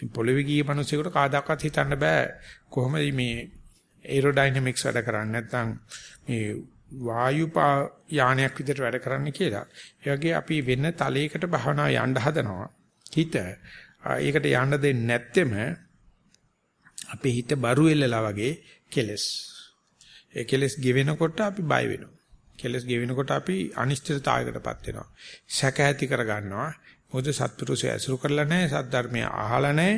පොළොවේ ගිය මිනිස්සුන්ට කාදාකත් හිතන්න බෑ කොහොමද මේ ඒරෝඩයිනමික්ස් වැඩ කරන්නේ නැත්නම් මේ වායු යානයක් විදිහට වැඩ කරන්න කියලා. ඒ වගේ අපි වෙන තලයකට භවනා යන්න හදනවා. හිත ඒකට යන්න දෙන්නේ නැත්තෙම අපේ හිත බරු වෙලලා වගේ කෙලස්. ඒ කෙලස් ගෙවෙනකොට අපි බය වෙනවා. කෙලස් ගෙවෙනකොට අපි අනිශ්චිතතාවයකටපත් වෙනවා. සැක ඇති කර ගන්නවා. මොකද සත්පුරුෂය ඇසුරු කරලා නැහැ, සද්ධර්මය අහලා නැහැ,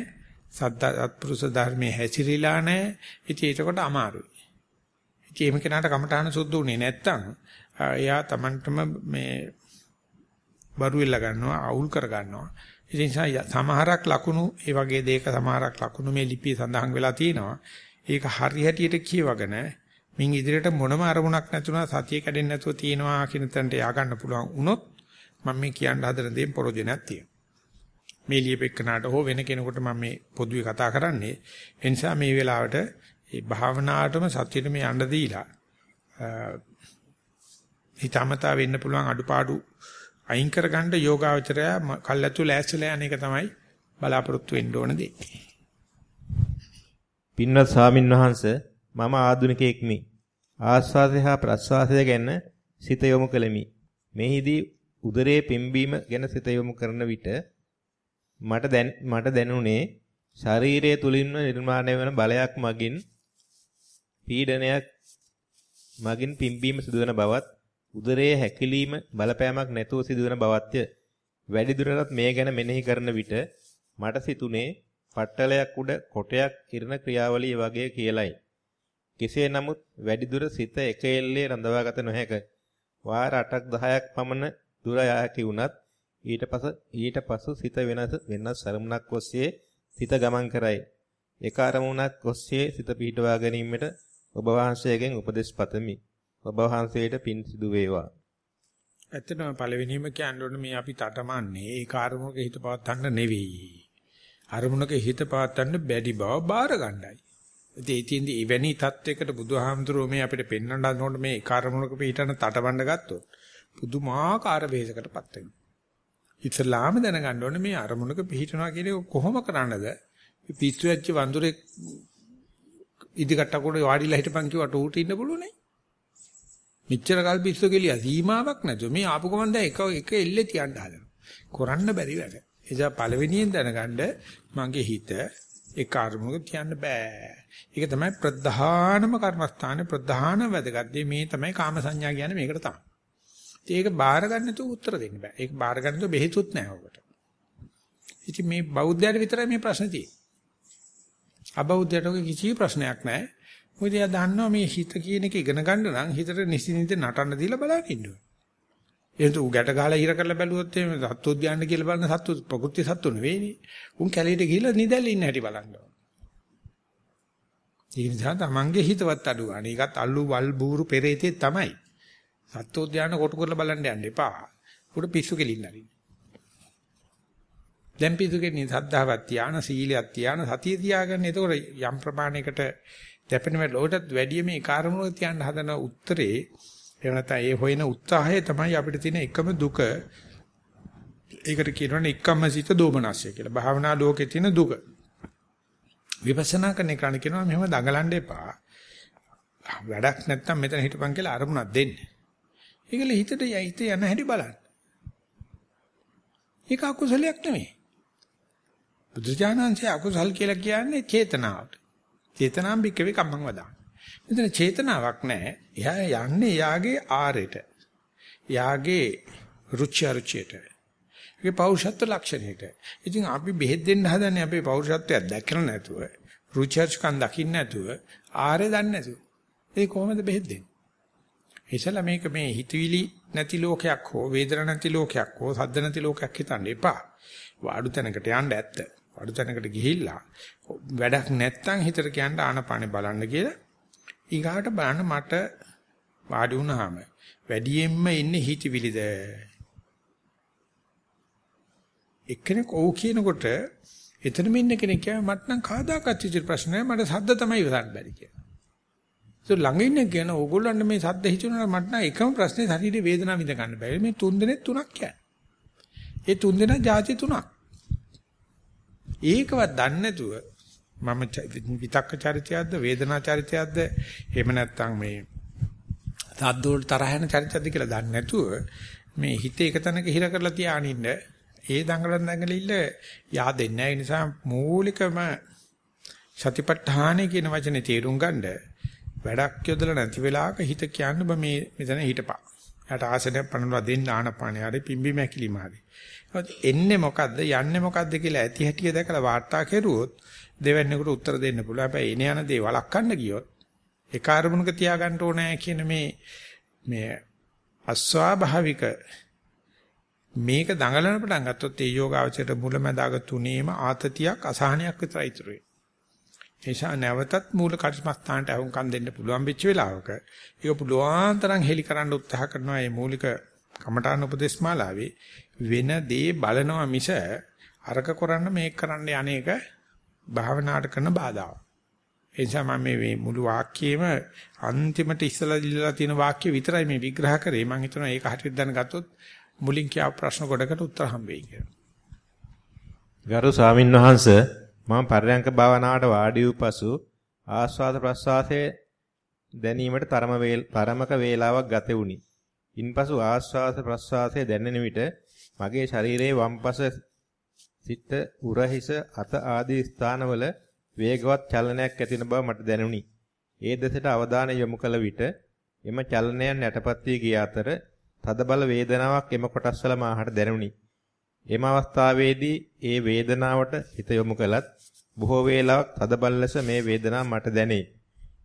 සත්පුරුෂ ධර්මයේ හැසිරීලා නැහැ. ඉතින් ඒකට අමාරුයි. ඉතින් එහෙම කෙනාට කමඨාන සුද්ධ උනේ නැත්තම් එයා Tamanටම මේ බරු වෙලා ගන්නවා, අවුල් කර ගන්නවා. ඉතින් සමහරක් ලකුණු ඒ වගේ දෙයක සමහරක් ලකුණු මේ ලිපියේ සඳහන් වෙලා තියෙනවා. ඒක හරි හැටියට කියවගෙන මින් ඉදිරියට මොනම අරමුණක් නැතුණා සතිය කැඩෙන්නේ නැතුව තියෙනවා කියන තැනට යා ගන්න පුළුවන් වුණොත් මම මේ කියන්න හදන දේ ප්‍රොජෙනක් තියෙනවා. මේ ලියපෙකනට හෝ වෙන කෙනෙකුට මම මේ පොදුවේ කතා කරන්නේ. ඒ නිසා මේ වෙලාවට ඒ භාවනාවටම සතියෙට මේ යන්න දීලා හිතමතා වෙන්න පුළුවන් අඩුපාඩු අයින් කරගන්න යෝගාවචරය කල්ැතු ලෑස්තිලා යන එක තමයි බලාපොරොත්තු වෙන්න ඕන දේ.
පින්වත් ස්වාමින්වහන්ස මම ආදුනිකයෙක්මි. ආස්වාදය හා ප්‍රස්වාසය ගැන සිත යොමු කළෙමි. මෙහිදී උදරයේ පිම්බීම ගැන සිත යොමු කරන විට මට දැන් මට දැනුනේ ශරීරය තුලින්ම නිර්මාණය වන බලයක් මගින් පීඩනයක් මගින් පිම්බීම සිදුවන බවත් උදරයේ හැකිලීම බලපෑමක් නැතුව සිදුවන බවත්ය. වැඩි දුරටත් මේ ගැන මෙනෙහි කරන විට මට සිතුනේ පට්ටලයක් උඩ කොටයක් කිරණ ක්‍රියාවලිය වගේ කියලයි. කෙසේ නමුත් වැඩි දුර සිත එක එල්ලේ රඳවාගත නොහැක. වාර 8ක් 10ක් පමණ දුර යාකි වුණත් ඊට පස ඊට පසු සිත වෙනස් වෙනස් අරමුණක් ඔස්සේ සිත ගමන් කරයි. එක අරමුණක් ඔස්සේ සිත පිහිටවා ගැනීමට ඔබ වහන්සේගෙන් උපදෙස් පතමි. ඔබ වහන්සේට පින් සිදු වේවා.
ඇත්තටම පළවෙනිම කියන්න මේ අපි තටමන්නේ ඒ කාර්මුණක හිත පවත්තන්න නෙවෙයි. අරමුණක හිත පවත්තන්න බැරි බව බාර ගන්නයි. ඉතින් ඒතින්දි එවැනි තත්වයකට බුදුහාමුදුරුවෝ මේ අපිට පෙන්වන්න හදනකොට මේ කාර්මුණක පිටන තටබන්න ගත්තොත් පුදුමාකාර වේසකටපත් වෙනවා. ඉස්ලාම දැනගන්න ඕනේ මේ අරමුණක පිහිටනවා කියන්නේ කොහොම කරන්නද? පිස්සු ඇච්ච වඳුරේ ඉදිකට්ටකොට වාඩිලා හිටපන් කිව්වට ඌට ඉන්න පුළුවනේ. මෙච්චර කල් පිස්සු කෙලියා සීමාවක් නැතුව මේ ආපු ගමන් දැන් එක එක එල්ලේ තියන්න හදනවා. කරන්න බැරි වැඩ. එදා පළවෙනියෙන් දැනගන්න මගේ හිත ඒ කර්මක තියන්න බෑ. ඒක තමයි ප්‍රධානම කර්මස්ථානේ ප්‍රධාන වැදගත් මේ තමයි කාම සංඥා කියන්නේ මේකට තමයි. ඒක බාර ගන්න තු උත්තර දෙන්න බෑ. ඒක බාර ගන්න තු බෙහෙතුත් නැහැ ඔකට. ඉතින් මේ බෞද්ධයට විතරයි මේ ප්‍රශ්නේ තියෙන්නේ. අබෞද්ධයට ඔක කිසි ප්‍රශ්නයක් නැහැ. මොකද එයා දන්නවා මේ හිත කියන එක ඉගෙන ගන්න නම් හිතට නිසින්ින්ද නටන්න දීලා බලන්න ඉන්න ඕනේ. එහෙනම් ඌ ගැට ගහලා ඉර කරලා බැලුවොත් එහෙම සත්වෝද්‍යාන කියලා බලන සත්තු ප්‍රകൃති සත්තු නෙවෙයිනේ. උන් කැලේට ගිහිල්ලා නිදැල්ලා ඉන්න හැටි බලන්න ඕනේ. ඒ නිසා තමන්ගේ හිතවත් අඩු ගන්න. ඒකත් අල්ලු වල් බూరు පෙරේතේ තමයි. සත්වෝද්‍යාන කොට කරලා බලන්න යන්න එපා. උඩ පිස්සු කෙලින්න හරි. දැන් පිස්සු කෙලින්න සද්ධාවක් තියාන සීලයක් තියාන සතිය තියාගන්න. එතකොට යම් ප්‍රමාණයකට දැපෙන වෙලොටත් වැඩි මේ කාර්මුණක තියන්න හදන උත්තරේ එහෙම නැත්නම් ඒ හොයන උත්සාහය තමයි අපිට තියෙන එකම දුක. ඒකට කියනවනේ එක්කම්මසිත දෝමනස්ය කියලා. භාවනා ලෝකේ තියෙන දුක. විපස්සනා කරන එක කියනවා මෙහෙම දඟලන්න එපා. වැඩක් නැත්නම් මෙතන හිටපන් කියලා අරමුණක් දෙන්න. ඒකල හිතට හිත යන හැටි බලන්න. ඒක අකුසලයක් නෙමෙයි. බුදුජානන්සේ අකුසල් කියලා කියන්නේ චේතනාවට. චේතනාම් බික්කවේ කම්මං වදාන. මෙතන චේතනාවක් නැහැ. එයා යන්නේ යාගේ ආරෙට. යාගේ රුචි අරුචියට. ඒක පෞරුෂත්ව ලක්ෂණයට. ඉතින් අපි බෙහෙත් දෙන්න හදන්නේ අපේ පෞරුෂත්වයක් දැකලා නැතුව, රුචර්ජ්කම් දකින්න නැතුව, ආරේ දන්නේ නැතුව. ඒ කොහොමද බෙහෙත් දෙන්නේ? ඉතලා මේක මේ හිතවිලි නැති ලෝකයක් හෝ වේදනා නැති ලෝකයක් හෝ සද්ද නැති ලෝකයක් හිතන්න එපා. වාඩු තැනකට යන්න ඇත්ත. වාඩු තැනකට ගිහිල්ලා වැඩක් නැත්තම් හිතට කියන්න ආනපානේ බලන්න කියලා. ඊගාට බලන්න මට වාඩි වුණාම වැඩියෙන්ම ඉන්නේ හිතවිලිද? එක්කෙනෙක් ඔව් කියනකොට එතනම ඉන්න කෙනෙක් කියයි මට නම් කාදාකත් විදිහට ප්‍රශ්න නැහැ මට සද්ද තමයි ඉවසන්න බැරි කියලා. ඒක ළඟ ඉන්න කියන ඕගොල්ලන්ට මේ සද්ද හිතුණා මට නම් එකම ප්‍රශ්නේ ශරීරේ වේදනාව විඳ ගන්න බැහැ. මේ තුන් දෙනෙක් තුනක් කියන්නේ. ඒ තුන් දෙනා જાති තුනක්. ඒකවත් දන්නේ නැතුව මම විතක්ක චරිතයක්ද වේදනා චරිතයක්ද එහෙම නැත්නම් මේ සද්ද වල තරහ යන චරිතයක්ද කියලා දන්නේ නැතුව මේ හිත එක තැනක හිර කරලා තියානින්න ඒ දඟලන දඟලිල්ල yaadෙන්නේ නැහැ. ඒ නිසා මූලිකම සතිපට්ඨානෙ කියන වචනේ තේරුම් ගන්න වැඩක් යොදලා නැති වෙලාවක හිත කියන්න බ මේ මෙතන හිටපන්. යාට ආසනයක් පනවලා දෙන්න ආනපානේ හරි පිම්බි මැකිලිම හරි. එන්නේ මොකද්ද යන්නේ මොකද්ද කියලා ඇති හැටිය දැකලා වාර්තා කෙරුවොත් දෙවැන්නේකට උත්තර දෙන්න පුළුවන්. හැබැයි එන යන දේ වළක්වන්න ගියොත් ඒ කාර්මුණක තියාගන්න ඕනේ කියන මේ මේ අස්වාභාවික මේක දඟලන පටන් ගත්තොත් ඒ යෝගාවචරයට මුලැමැදාග තුනේම ආතතියක් අසහනයක් විතරයි ඉතුරු වෙන්නේ. නිසා නැවතත් මූල කර්මස්ථානට අහුම්කම් දෙන්න පුළුවන් වෙච්ච වෙලාවක ඒක පුළුවන් තරම් හෙලි කරන්න උත්සාහ කරනවා මේ මූලික කමඨාන උපදේශ මාලාවේ වෙන දේ බලනවා මිස අරක කරන්න මේක කරන්න යන්නේක භාවනාවට කරන බාධාවක්. ඒ නිසා මම මේ මුළු වාක්‍යයේම අන්තිමට ඉස්සලා දිලලා තියෙන වාක්‍ය විතරයි මේ විග්‍රහ කරේ. මම හිතනවා ඒක හරියට දැනගත්තොත් මුලින් කියාපු ප්‍රශ්න කොටකට උත්තර හම්බෙයි කියලා.
ගරු ස්වාමින්වහන්සේ මම පරයන්ක භාවනාවට වාඩි වූ පසු ආස්වාද ප්‍රස්වාසයේ දැනීමට තරම තරමක වේලාවක් ගත වුණි. ඉන්පසු ආස්වාද ප්‍රස්වාසයේ දැනෙන විට මගේ ශරීරයේ වම්පස සිට උරහිස අත ආදී ස්ථානවල වේගවත් චලනයක් ඇතිවන බව මට දැනුනි. ඒ දෙසට අවධානය යොමු කළ විට එම චලනයන් යටපත් වී ගිය අතර තදබල වේදනාවක් එම කොටස්වල මාහට දැනුනි. එම අවස්ථාවේදී ඒ වේදනාවට හිත යොමු කළත් බොහෝ වේලාවක් තදබල ලෙස මේ වේදනාව මට දැනේ.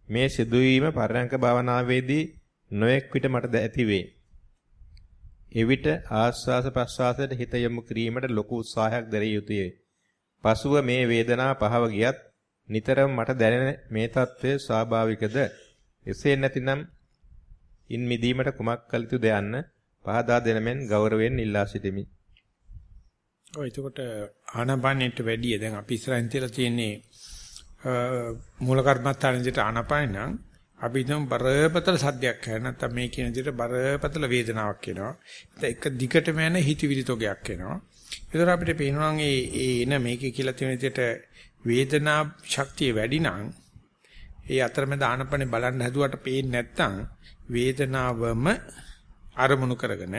මේ සිදුවීම පරයන්ක භාවනාවේදී නොඑක් විට මට ඇතිවේ. එවිට ආස්වාස ප්‍රස්වාසයට හිත යොමු කිරීමට ලොකු උත්සාහයක් දැරිය යුතුය. පසුව මේ වේදනාව පහව ගියත් නිතරම මට දැනෙන මේ తත්වය ස්වාභාවිකද? එසේ නැතිනම් ඉන් මිදීමට කුමක් කළ යුතුද යන්න පහදා දෙන මෙන් ගෞරවයෙන් ඉල්ලා සිටිමි.
ඔය එතකොට ආනාපානෙට වැඩිය දැන් අපි ඉස්සරහින් තියලා තියෙන්නේ මූල කර්මත්තානෙදිට ආනාපාන නම් අපි නම් බරපතල සද්දයක් කරන නැත්නම් මේ කියන විදිහට බරපතල වේදනාවක් එනවා. ඒක දිගටම යන හිතවිලි තොගයක් එනවා. ඒතර අපිට පේනවා මේ ඒ එන මේකේ කියලා තියෙන විදිහට වේදනා ශක්තිය වැඩි නම් ඒ අතරමැද ආනපනේ බලන්න හැදුවට පේන්නේ නැත්නම් වේදනාවම අරමුණු කරගෙන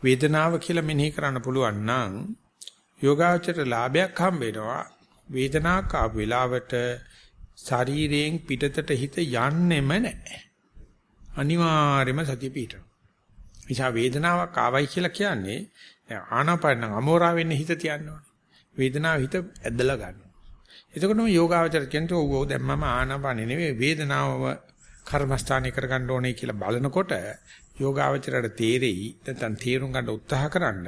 වේදනාව කියලා මෙනෙහි කරන්න පුළුවන් නම් යෝගාචර ලාභයක් හම්බ වෙනවා වේදනාවක් ආපු වෙලාවට ශරීරයෙන් පිටතට හිත යන්නෙම නැහැ අනිවාර්යයෙන්ම සතිය පිටන නිසා වේදනාවක් ආවයි කියලා කියන්නේ ආනාපාන අමෝරා වෙන්නේ හිත තියන්න වේදනාව හිත ඇදලා ගන්නවා එතකොටම යෝගාචර කියන්නේ ඔව් ඔව් දැන් මම ආනාපානෙ නෙවෙයි වේදනාවම කර්මස්ථානේ කරගන්න ඕනේ කියලා බලනකොට යෝගාවචරයට තේරෙයි නැත්නම් තේරුම් ගන්න උත්සාහ කරන්න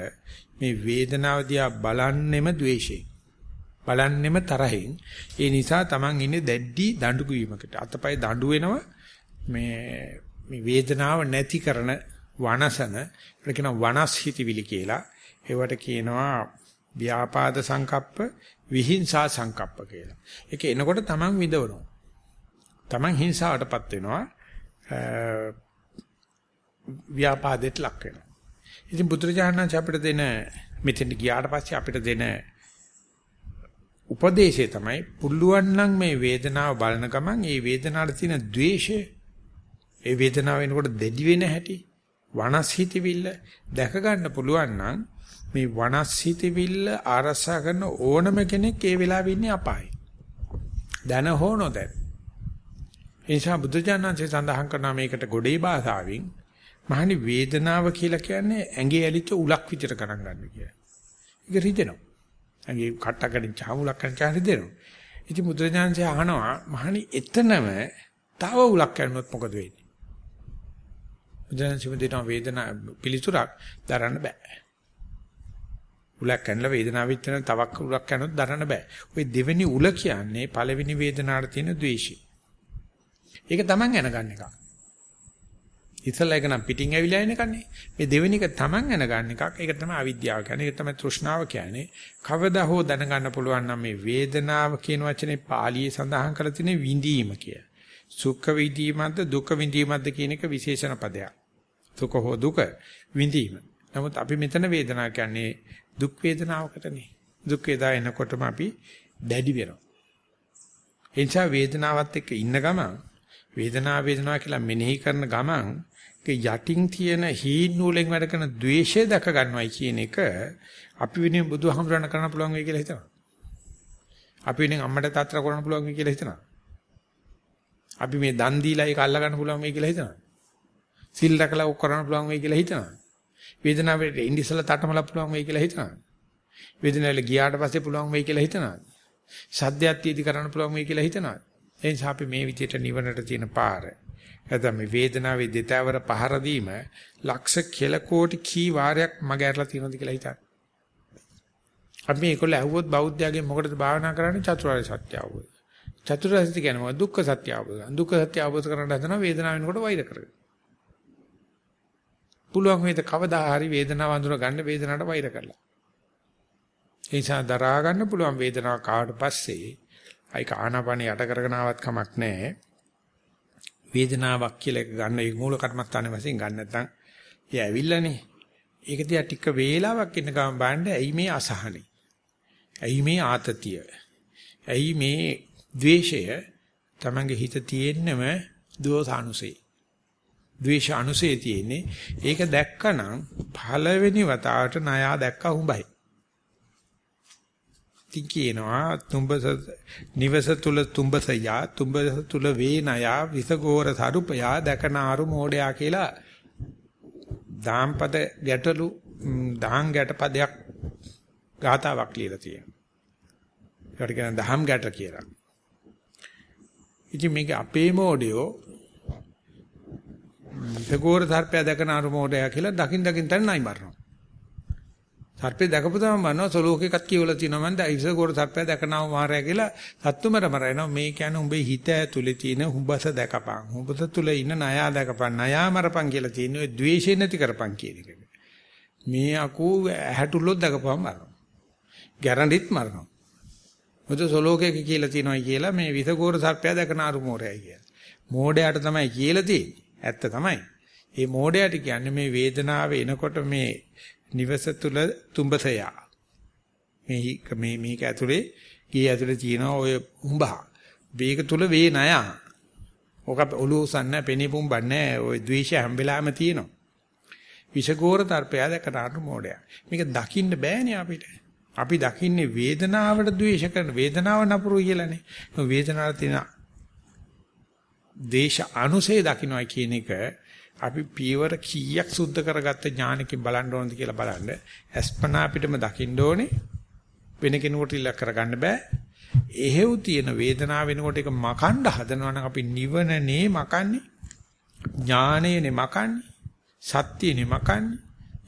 මේ වේදනාව දිහා බලන්නෙම द्वේෂයෙන් බලන්නෙම තරහෙන්. ඒ නිසා Taman ඉන්නේ දැඩි දඬු වීමකට අතපය දඬු වෙනවා. මේ මේ වේදනාව නැති කරන වනසන ඒකට කියනවා වනස් හිතවිලි කියලා. ඒවට කියනවා ව්‍යාපාද සංකප්ප විහිංසා සංකප්ප කියලා. ඒක එනකොට Taman විඳවනවා. Taman හිංසාවටපත් වෙනවා. ව්‍යාපාදයට ලක් වෙනවා. ඉතින් බුදුරජාණන් අපිට දෙන මෙතෙන් ගියාට පස්සේ අපිට දෙන උපදේශය තමයි පුල්ලුවන් නම් මේ වේදනාව බලන ගමන් ඒ වේදනාවට තියෙන द्वේෂය ඒ වේදනාව වෙනකොට දෙඩි වෙන හැටි වනස්හිතවිල්ල දැක ගන්න පුළුවන් නම් මේ වනස්හිතවිල්ල ආරසා කරන ඕනම කෙනෙක් ඒ වෙලාවෙ ඉන්නේ අපායේ. දැන හෝ නොදැන. ඒ නිසා බුදුජානන්සේ සඳහන් කරන මේකට ගොඩේ භාෂාවෙන් මහනි වේදනාව කියලා කියන්නේ ඇඟේ ඇලිච්ච උලක් විතර ගණන් ගන්න කියලා. ඒක රිදෙනවා. අගේ කට්ටකඩින් චාමුලක් කරන චා රිදෙනවා. ඉතින් බුදුරජාණන්සේ අහනවා මහණි එතනම තව උලක් කරනොත් මොකද වෙන්නේ? බුදුරජාණන් සිමෙදින වේදනා පිළිතුරක් දරන්න බෑ. උලක් කනලා වේදනාව විතර තවක් උලක් කනොත් දරන්න බෑ. ওই දෙවෙනි උල කියන්නේ පළවෙනි වේදනාවට තියෙන ද්වේෂය. ඒක Taman යනගන්න එකක්. ඉතල එක නම් පිටින් ඇවිල්ලා එන එකනේ. මේ දෙවෙනි එක Taman යනගන්න එකක්. ඒක තමයි අවිද්‍යාව කියන්නේ. ඒක තමයි තෘෂ්ණාව කියන්නේ. කවදා හෝ දැනගන්න පුළුවන් නම් මේ වේදනාව කියන වචනේ පාලියේ සඳහන් කරලා තියෙන විඳීම කිය. සුඛ විඳීමක්ද දුක් විඳීමක්ද කියන එක විශේෂණ පදයක්. සුඛ හෝ දුක විඳීම. නමුත් අපි මෙතන වේදනාව කියන්නේ දුක් වේදනාවකටනේ. දුක් වේදා එනකොටම අපි දැඩි වෙනවා. ඒ නිසා වේදනාවත් එක්ක ඉන්න ගමන් වේදනාව වේදනාව කියලා මෙනෙහි කරන ගමන් යටින් තියෙන හීන් නූලෙන් වැඩ කරන द्वේෂය දැක ගන්නවයි කියන එක අපි වෙනින් බුදුහමරණ කරන්න පුළුවන් වෙයි කියලා හිතනවා. අපි වෙනින් අම්මට තාත්තට කරන්න පුළුවන් වෙයි කියලා හිතනවා. අපි මේ දන් දීලා ඒක අල්ල ගන්න පුළුවන් වෙයි කියලා හිතනවා. සිල් රැකලා ඔක් කරන්න පුළුවන් වෙයි කියලා හිතනවා. වේදනාවට ඉන්දිසල තටමලා පුළුවන් වෙයි කියලා හිතනවා. වේදනාවල ගියාට පස්සේ පුළුවන් වෙයි කියලා හිතනවා. සද්දයක් තීදි කරන්න පුළුවන් වෙයි කියලා හිතනවා. ඒ නිසා අපි මේ විදිහට නිවනට තියෙන පාර නැත්නම් මේ වේදනාවේ දෙතවර පහර දීම ලක්ෂ කෙල කෝටි කී වාරයක් මග ඇරලා තියෙනවද කියලා හිතන්න. අපි මේකල ඇහුවොත් බෞද්ධයාගෙන් මොකටද භාවනා කරන්නේ චතුරාර්ය සත්‍ය අවබෝධ. චතුරාර්ය සත්‍ය කියන්නේ මොකක්ද? දුක්ඛ සත්‍ය අවබෝධ. දුක්ඛ සත්‍ය අවබෝධ කරගන්න හදනවා වේදනාව වෙනකොට වෛර කරගෙන. පුළුවන් වේද කවදා හරි වේදනාව අඳුර ගන්න වේදනාවට වෛර කරලා. ඒ නිසා දරා ගන්න පුළුවන් වේදනාව කාට පස්සේ අයික ආනාපානිය යට කරගෙන ආවත් කමක් නැහැ. වේදනාවක් කියලා එක ගන්න ඒ මූල කර්මස්ථානයේ වශයෙන් ගන්න නැත්නම් ඒ ඇවිල්ලානේ. ඒක දිහා ටික වේලාවක් ඉන්න ගමන් බලන්න ඇයි මේ අසහනේ? ඇයි මේ ආතතිය? ඇයි මේ ද්වේෂය? Tamange හිත තියෙන්නම දෝසානුසේ. ද්වේෂ අනුසේ තියෙන්නේ. ඒක දැක්කනම් පළවෙනි වතාවට ණයා දැක්කා හුඹයි. ඉතින් කියනවා තුඹස නිවස තුල තුඹසයා තුඹස තුල වේනයා විසගෝර සරුපයා දකනාරු මෝඩයා කියලා දාම්පද ගැටලු දහම් ගැටපදයක් ගාතාවක් ලියලා තියෙනවා. ඒකට කියන දහම් ගැට කියලා. ඉතින් මේක අපේ මෝඩයෝ විසගෝර සර්පයා දකනාරු මෝඩයා කියලා දකින් දකින් තන නයි මරනවා. සර්පේ දැකපු තමන් බannව සලෝකෙකත් කියවලා තියෙනවා මන්ද ඉසගොර සර්පයා දැකනව මාරයා කියලා සත්තුමර මරනවා මේ කියන්නේ උඹේ හිත ඇතුලේ තියෙන හුඹස දැකපන්. හුඹස තුල ඉන්න නයා දැකපන්. නයා මරපන් කියලා තියෙන ඔය ද්වේෂය නැති කරපන් කියන එක. මේ අකෝ ඇහැටුල්ලොත් දැකපන් මරනවා. ගැරන්ඩිත් මරනවා. මොකද සලෝකෙක කියලා තියෙනවා කියලා මේ විසගොර සර්පයා දැකන අරුමෝරයයි කියලා. මෝඩයාට තමයි කියලා තියෙන්නේ. ඇත්ත තමයි. මේ මෝඩයාට කියන්නේ මේ වේදනාව එනකොට මේ නිවස තුල තුඹසයා. මේ මේ මේක ඇතුලේ ගේ ඇතුලේ තියෙන ඔය උඹහ. මේක තුල වේ ණය. ඔක ඔලුව උසන්න පෙනී පුම්බන්නේ ඔය ද්වේෂය හැම වෙලාවෙම තියෙනවා. විෂගෝර තර්පය දැකටාට මොඩය. මේක දකින්න බෑනේ අපිට. අපි දකින්නේ වේදනාවට ද්වේෂ කරන වේදනාව නපුරු කියලානේ. වේදනාවට තියෙන දේශ අනුසේ දකින්නයි කියන එක අපි පියවර කීයක් සුද්ධ කරගත්ත ඥානකින් බලන්න ඕනද කියලා බලන්න. අස්පනා අපිටම දකින්න ඕනේ. වෙන කෙනෙකුට ඉලක්ක කරගන්න බෑ. එහෙව් තියෙන වේදනාව වෙනකොට ඒක මකන්න හදනවා නම් අපි නිවනනේ මකන්නේ. ඥානයනේ මකන්නේ. සත්‍යනේ මකන්නේ.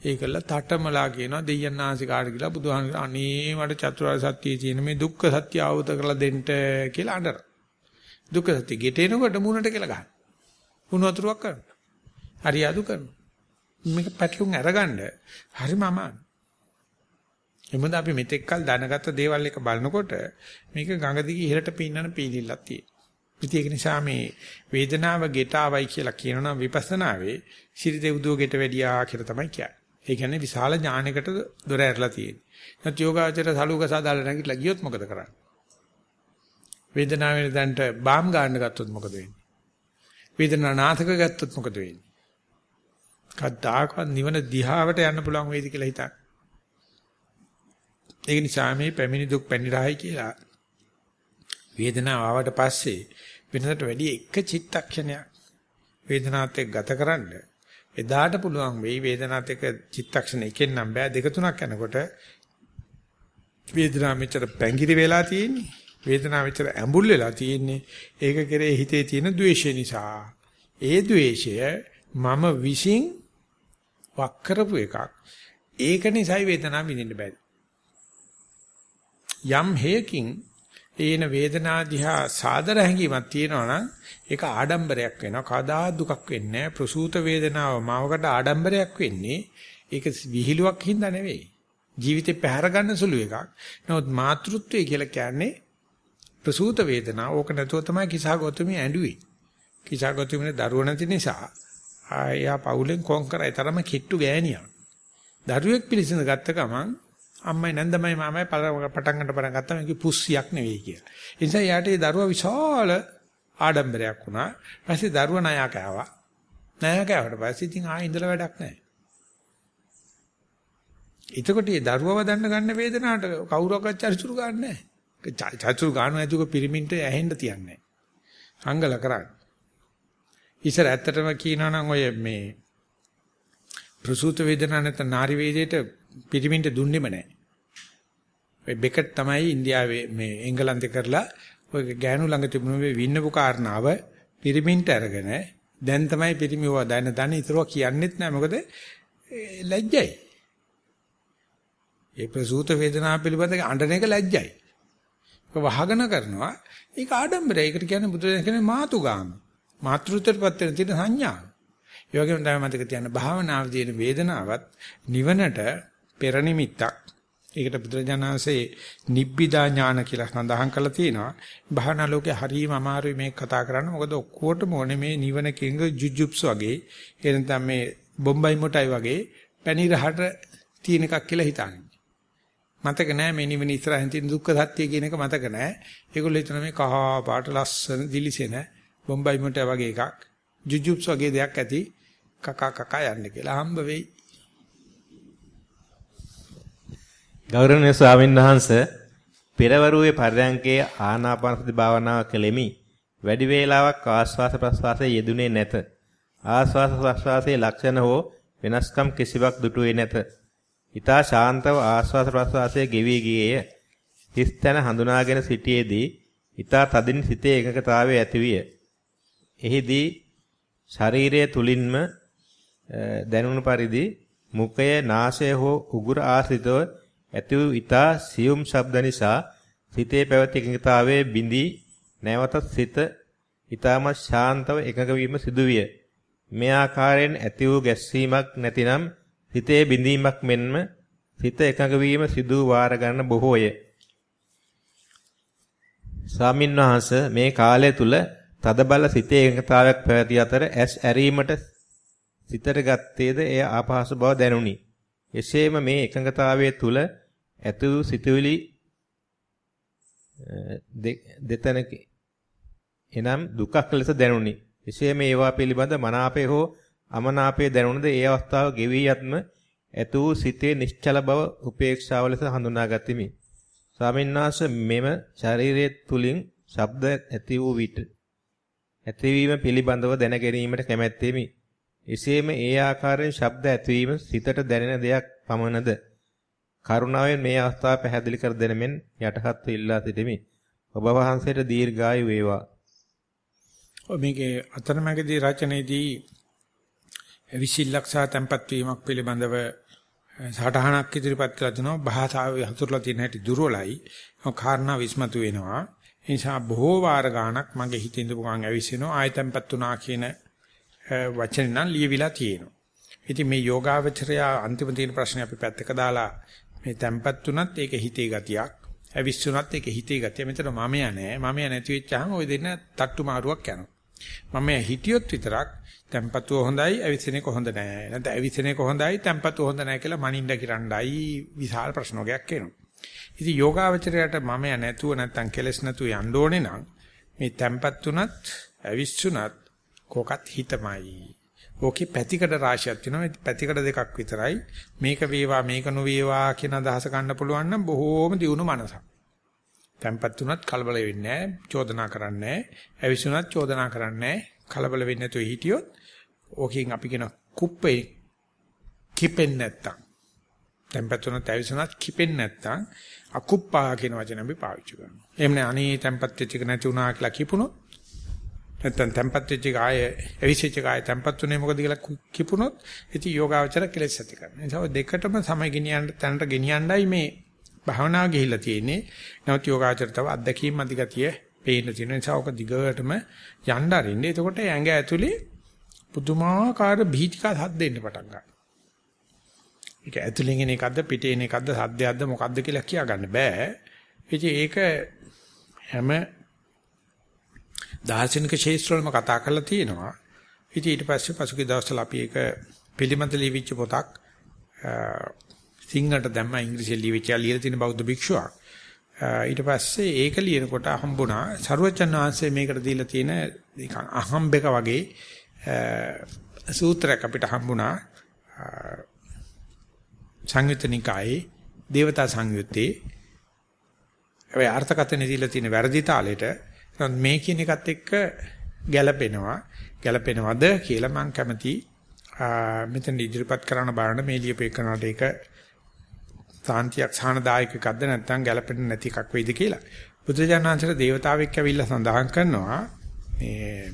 ඒකල තටමලා කියනවා දෙයයන් ආසිකාට කියලා බුදුහාම අනේ මට චතුරාර්ය සත්‍යයේ තියෙන මේ දුක්ඛ සත්‍ය අවබෝධ කරලා දෙන්න කියලා අඬන. දුක්ඛ සත්‍ය ගෙටේනකොට මුණට කියලා ගන්න. මුණ වතුරක් කරනවා. හරි අඩු කරනවා. මේක පැටලුම් අරගන්න හරිම අමාරු. එමුද අපි මෙතෙක් කල් දැනගත්ත දේවල් එක බලනකොට මේක ගඟ දිගේ ඉහළට පින්නන පීලිල්ලක් තියෙනවා. ඒක නිසා මේ වේදනාව ගෙටාවයි කියලා කියනවා විපස්සනාවේ ශිරිතෙව්දුව ගෙට වැඩියා කියලා තමයි කියන්නේ. ඒ කියන්නේ විශාල ඥානයකට දොර ඇරලා තියෙන්නේ. නැත් යෝගාචර සලුකසා දාලා නැගිටලා ගියොත් මොකද කරන්නේ? වේදනාවෙන් දැන්ට බාම් ගන්න ගත්තොත් මොකද වෙන්නේ? වේදනාව නාථක ගත්තොත් මොකද වෙන්නේ? කද්දාකවත් නිවන දිහාවට යන්න පුළුවන් වේද කියලා හිතන්න. ඒක නිසා මේ පැමිණි දුක් පැනිරහයි කියලා වේදනාව ආවට පස්සේ වෙනකට වැඩි එක චිත්තක්ෂණයක් වේදනාවත් එක්ක ගතකරන්න එදාට පුළුවන් වෙයි වේදනාවත් එක්ක චිත්තක්ෂණ එකෙන් නම් බෑ දෙක තුනක් යනකොට වේදනාව මෙච්චර පැංගිරි වෙලා තියෙන්නේ. වේදනාව මෙච්චර ඇඹුල් වෙලා තියෙන්නේ. ඒක කෙරේ හිතේ තියෙන ද්වේෂය නිසා. ඒ ද්වේෂය මම විශ්ින් වක් කරපු එකක්. ඒක නිසායි වේදනාව විඳින්න බැරි. යම් හේකින් ඒන වේදනා දිහා සාදර හැඟීමක් තියෙනවා නම් ඒක ආඩම්බරයක් වෙනවා. කදා දුකක් වෙන්නේ නැහැ. ප්‍රසූත වේදනාව මාවකට ආඩම්බරයක් වෙන්නේ. ඒක විහිළුවක් හින්දා නෙවෙයි. ජීවිතේ පැහැර ගන්න සුළු එකක්. නමුත් මාතෘත්වය කියලා කියන්නේ ප්‍රසූත වේදනාව. ඕක නැතුව තමයි කිසා ගෞතමී ඇඬුවේ. කිසා ගෞතමීනේ දරුව නැති නිසා ආයා පවුලෙන් කොන් කරයි තරම කිට්ටු ගෑණියක්. දරුවෙක් පිළිසිඳ ගත්ත ගමන් අම්මයි නන්දමයි මාමයි පටන් ගන්න පටන් ගත්තා මේක පුස්සියක් නෙවෙයි කියලා. ඒ නිසා යාට ඒ දරුවා විශාල ආඩම්බරයක් වුණා. ඊපස්සේ දරුවා ණයා කෑවා. ණයා කෑවට පස්සේ ඉතින් ආයෙ ඉඳලා වැඩක් නැහැ. එතකොට මේ දරුවව දන්න ගන්න වේදනාවට කවුරක්වත් චරිචුරු ගන්න නැහැ. චරිචුරු ගන්න නැතුව පිරිමින්ට ඇහෙන්න තියන්නේ නැහැ. අංගල කරන්නේ. ඉස්සර ඇත්තටම කියනවා නම් ඔය මේ ප්‍රසූත වේදනා නැත්නම් නාරි වේදයට පිරිමින්ට දුන්නෙම නැහැ. ඔය බෙකට් තමයි ඉන්දියාවේ මේ එංගලන්තේ කරලා ඔය ගෑනු ළඟ තිබුණ මේ වින්නපු කාරණාව පිරිමින්ට අරගෙන දැන් තමයි පිරිමිව දැන දැන ඉතුරුව කියන්නෙත් නැහැ මොකද ලැජ්ජයි. ඒ ප්‍රසූත වේදනාව පිළිබඳ අඬන එක ලැජ්ජයි. ඒක වහගෙන කරනවා. ඒක ආඩම්බරයි. ඒකට කියන්නේ බුදුරජාණන් කියන්නේ මාතුගාම. මාතෘත්වයටපත් වෙන තියෙන සංඥා. ඒ වගේම තමයි මතක තියන්න භාවනාවේදී තියෙන වේදනාවත් නිවනට පෙර නිමිත්තක්. ඒකට බුදුරජාණන්සේ නිබ්බිදා ඥාන කියලා සඳහන් කරලා තියෙනවා. භාවනා ලෝකේ හරියම අමාරුයි මේක කතා කරන්න. මොකද ඔක්කොටම ඕනේ මේ නිවන කිංග ජුජුප්ස් වගේ එනතම් මේ බොම්බයි මොටයි වගේ පැණි රහට තියෙන එකක් කියලා හිතන්නේ. මතක නැහැ මේ නිවන ඉස්සරහින් තියෙන දුක්ඛ සත්‍ය කියන එක මතක නැහැ. ඒගොල්ලෝ හිතන මේ කහ පාට ලස්සන දිලිසෙන බොම්බයි මොට වගේ එකක් ජුජුප්ස් වගේ දෙයක් ඇති කකා කකා යන්න කියලා හම්බ වෙයි.
ගෞරවනීය ස්වාමීන් වහන්ස පෙරවරුවේ පරයන්කේ ආනාපානසති භාවනාව කෙලෙමි. වැඩි වේලාවක් ආස්වාස ප්‍රස්වාසයේ යෙදුනේ නැත. ආස්වාස ප්‍රස්වාසයේ ලක්ෂණ හෝ වෙනස්කම් කිසිවක් දුටුවේ නැත. ඊතා ශාන්තව ආස්වාස ප්‍රස්වාසයේ ගෙවි ගියේය. හිස් තැන හඳුනාගෙන සිටියේදී ඊතා තදින් සිතේ එකඟතාවය ඇතිවිය. එහිදී ශරීරයේ තුලින්ම දැනුණු පරිදි මුඛය, නාසය හෝ උගුර ආශ්‍රිතව ඇති වූ ඊතා සියුම් ශබ්ද නිසා සිතේ පැවති එකඟතාවයේ බිඳී නැවත සිත ඊටම ශාන්තව එකඟ වීම සිදුවිය. මේ ආකාරයෙන් ඇති වූ ගැස්සීමක් නැතිනම් සිතේ බිඳීමක් මෙන්ම සිත එකඟ වීම සිදු වාර ගන්න බොහෝය. ස්වාමින්වහන්ස මේ කාලය තුල තදබල සිතේ එකඟතාවයක් පැවති අතර ඇස් ඇරීමට සිතට ගත්තේද එය ආපහසු බව දැනුනි. එසේම මේ එකඟතාවයේ තුල ඇති වූ සිතුවිලි දෙතනක එනම් දුකක් ලෙස දැනුනි. එසේම ඒවා පිළිබඳ මනාපය හෝ අමනාපය දැනුණද ඒ අවස්ථාව ගෙවි යත්ම ඇතු වූ සිතේ නිශ්චල බව උපේක්ෂාව ලෙස හඳුනාගතිමි. ස්වාමීන් වහන්සේ මෙම ශරීරයේ තුලින් ශබ්ද ඇති වූ විට ඇතිවීම පිළිබඳව දැන ගැනීමට කැමැත්තෙමි. එසේම ඒ ආකාරයෙන් ශබ්ද ඇතිවීම සිතට දැනෙන දෙයක් පමණද? කරුණාවෙන් මේ අවස්ථාව පැහැදිලි කර දෙන මෙන් යටහත් ඉල්ලා සිටිමි. ඔබ වහන්සේට දීර්ඝායු වේවා.
ඔය මේකේ අතරමැදි රචනයේදී විසිල්ලක් සහ tempat වීමක් පිළිබඳව සටහනක් ඉදිරිපත් කළ දෙනවා භාෂාවේ හසුරලා තියෙන හැටි දුර්වලයි. කාරණා විස්මතු වෙනවා. ඒ නිසා බොහෝ වාර ගාණක් මගේ හිතේ ඉඳපු ගමන් ඇවිස්සෙනවා ආයතම්පත් උනා කියන වචන නම් ලියවිලා තියෙනවා. ඉතින් මේ යෝගාවචරය අන්තිම තියෙන ප්‍රශ්නේ අපි පැත්තක දාලා මේ තැම්පත් උනත් ඒක හිතේ ගතියක්. ඇවිස්සුනත් ඒක හිතේ ගතිය. මෙතන මමයා නෑ. මමයා නැති වෙච්චාම ওই දෙන්න තට්ටු මාරුවක් යනවා. මමයා හිටියොත් විතරක් තැම්පතුව හොඳයි ඇවිස්සෙන එක හොඳ නෑ. නැත්නම් ඇවිස්සෙන එක හොඳයි තැම්පතුව හොඳ නෑ කියලා මනින්න කිරණ්ඩයි විශාල ප්‍රශ්නෝගයක් එනවා. ඉතින් යෝගාවචරයට මම නැතුව නැත්තම් කෙලස් නැතුව යන්න ඕනේ නම් මේ තැම්පත් උනත් ඇවිස්සුනත් කොකත් හිතමයි. ඕකේ පැතිකඩ රාශියක් තියෙනවා. පැතිකඩ දෙකක් විතරයි. මේක වේවා මේක නොවේවා කියන අදහස ගන්න පුළුවන් නම් බොහෝම දියුණු මනසක්. තැම්පත් උනත් කලබල වෙන්නේ නැහැ. චෝදනා කරන්නේ නැහැ. ඇවිස්සුනත් චෝදනා කරන්නේ නැහැ. කලබල වෙන්නේ නැතුව හිටියොත් ඕකෙන් අපි කියන කුප්පේ කිපෙන්නේ නැත්තම් tempat උනත් ඇවිසුනත් කිපෙන්නේ නැත්තම් අකුප්පා කියන වචන අපි පාවිච්චි කරනවා. එහෙම නේ අනේ tempat වෙච්ච එක නැති වුණා කියලා කිපුණොත් නැත්තම් tempat වෙච්ච එක ආයේ ඇවිසිච්ච එක ආයේ tempat උනේ මොකද කියලා කිපුණොත් ඉතින් යෝගාවචර කෙලෙස් ඇති කරනවා. ඒ නිසා දෙකටම සමය ගෙනියන්න තැනට ගෙනියන්නයි මේ භාවනාව ගිහිල්ලා තියෙන්නේ. නමුත් යෝගාචර තව අත්දැකීම් අධිගතිය පේන්න තියෙන නිසා ඔක දිගටම යන්න අරින්න. එතකොට ඇඟ ඇතුලේ පුදුමාකාර භීතිකා හත් දෙන්න පටන් ගන්නවා. ඒක ඇතුලෙන් එන එකක්ද පිටේ එන එකක්ද සද්දයක්ද මොකක්ද කියලා කියා ගන්න බෑ. ඉතින් ඒක හැම දාර්ශනික ශාස්ත්‍රවලම කතා කරලා තියෙනවා. ඉතින් ඊට පස්සේ පසුගිය දවස්වල අපි ඒක පිළිමත ලියවිච්ච පොතක් සිංහලට දැම්ම ඉංග්‍රීසියෙන් ලියවිච්ච ලියලා තියෙන බෞද්ධ භික්ෂුවක්. ඊට පස්සේ ඒක ලියනකොට හම්බුණා සරුවචන් වහන්සේ මේකට දීලා තියෙන නිකන් අහම්බෙක වගේ සූත්‍රයක් අපිට හම්බුණා සංයුතනිකායේ දේවතා සංයුත්තේ. ඒ අර්ථකථන දීලා තියෙන වැරදි තාලෙට මේ කියන එකත් එක්ක ගැළපෙනවා. ගැළපෙනවද කියලා මම කැමති මෙතන ඉදිරිපත් කරන්න බලන්න. මේ ලියපේකනට ඒක සාන්තියක් සානදායක එකක්ද නැත්නම් ගැළපෙන්නේ නැති එකක් වෙයිද කියලා. බුදුජානනාංශර දේවතාවෙක් ඇවිල්ලා සඳහන් කරනවා මේ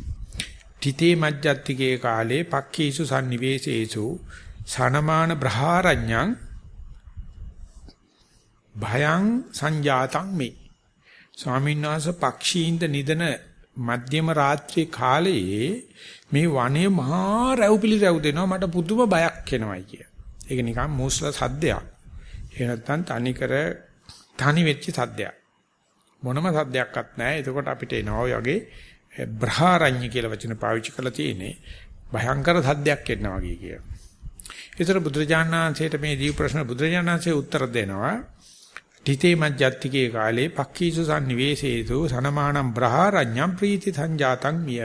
තිතේ මජ්ජත්තිකේ කාලේ පක්ඛීසු sannivesesu සනමාන බ්‍රහාරඤ්ඤං භයං සංජාතං මේ ස්වාමීන් වහන්සේ පක්ෂීන්ද නිදන මධ්‍යම රාත්‍රී කාලයේ මේ වනයේ මහා රැව්පිලි රැව් දෙනවා මට පුදුම බයක් එනවයි කිය. ඒක නිකන් මූස්ල සද්දයක්. ඒ නැත්තම් තනිකර තනි වෙච්ච සද්දයක්. මොනම සද්දයක්වත් නැහැ. එතකොට අපිට එනවා ඔය වගේ බ්‍රහාරඤ්ඤ කියලා වචන පාවිච්චි කරලා තියෙන්නේ භයංකර සද්දයක් එනවා වගේ කිය. ඒතර බුදුරජාණන්සේට මේ දී ප්‍රශ්න බුදුරජාණන්සේ උත්තර දෙනවා. තිතේ මජ්ජත්තිකේ කාලේ පක්ඛීසු sanniveseetu සනමානම් බ්‍රහාරඤ්ඤම් ප්‍රීති සංජාතං මිය.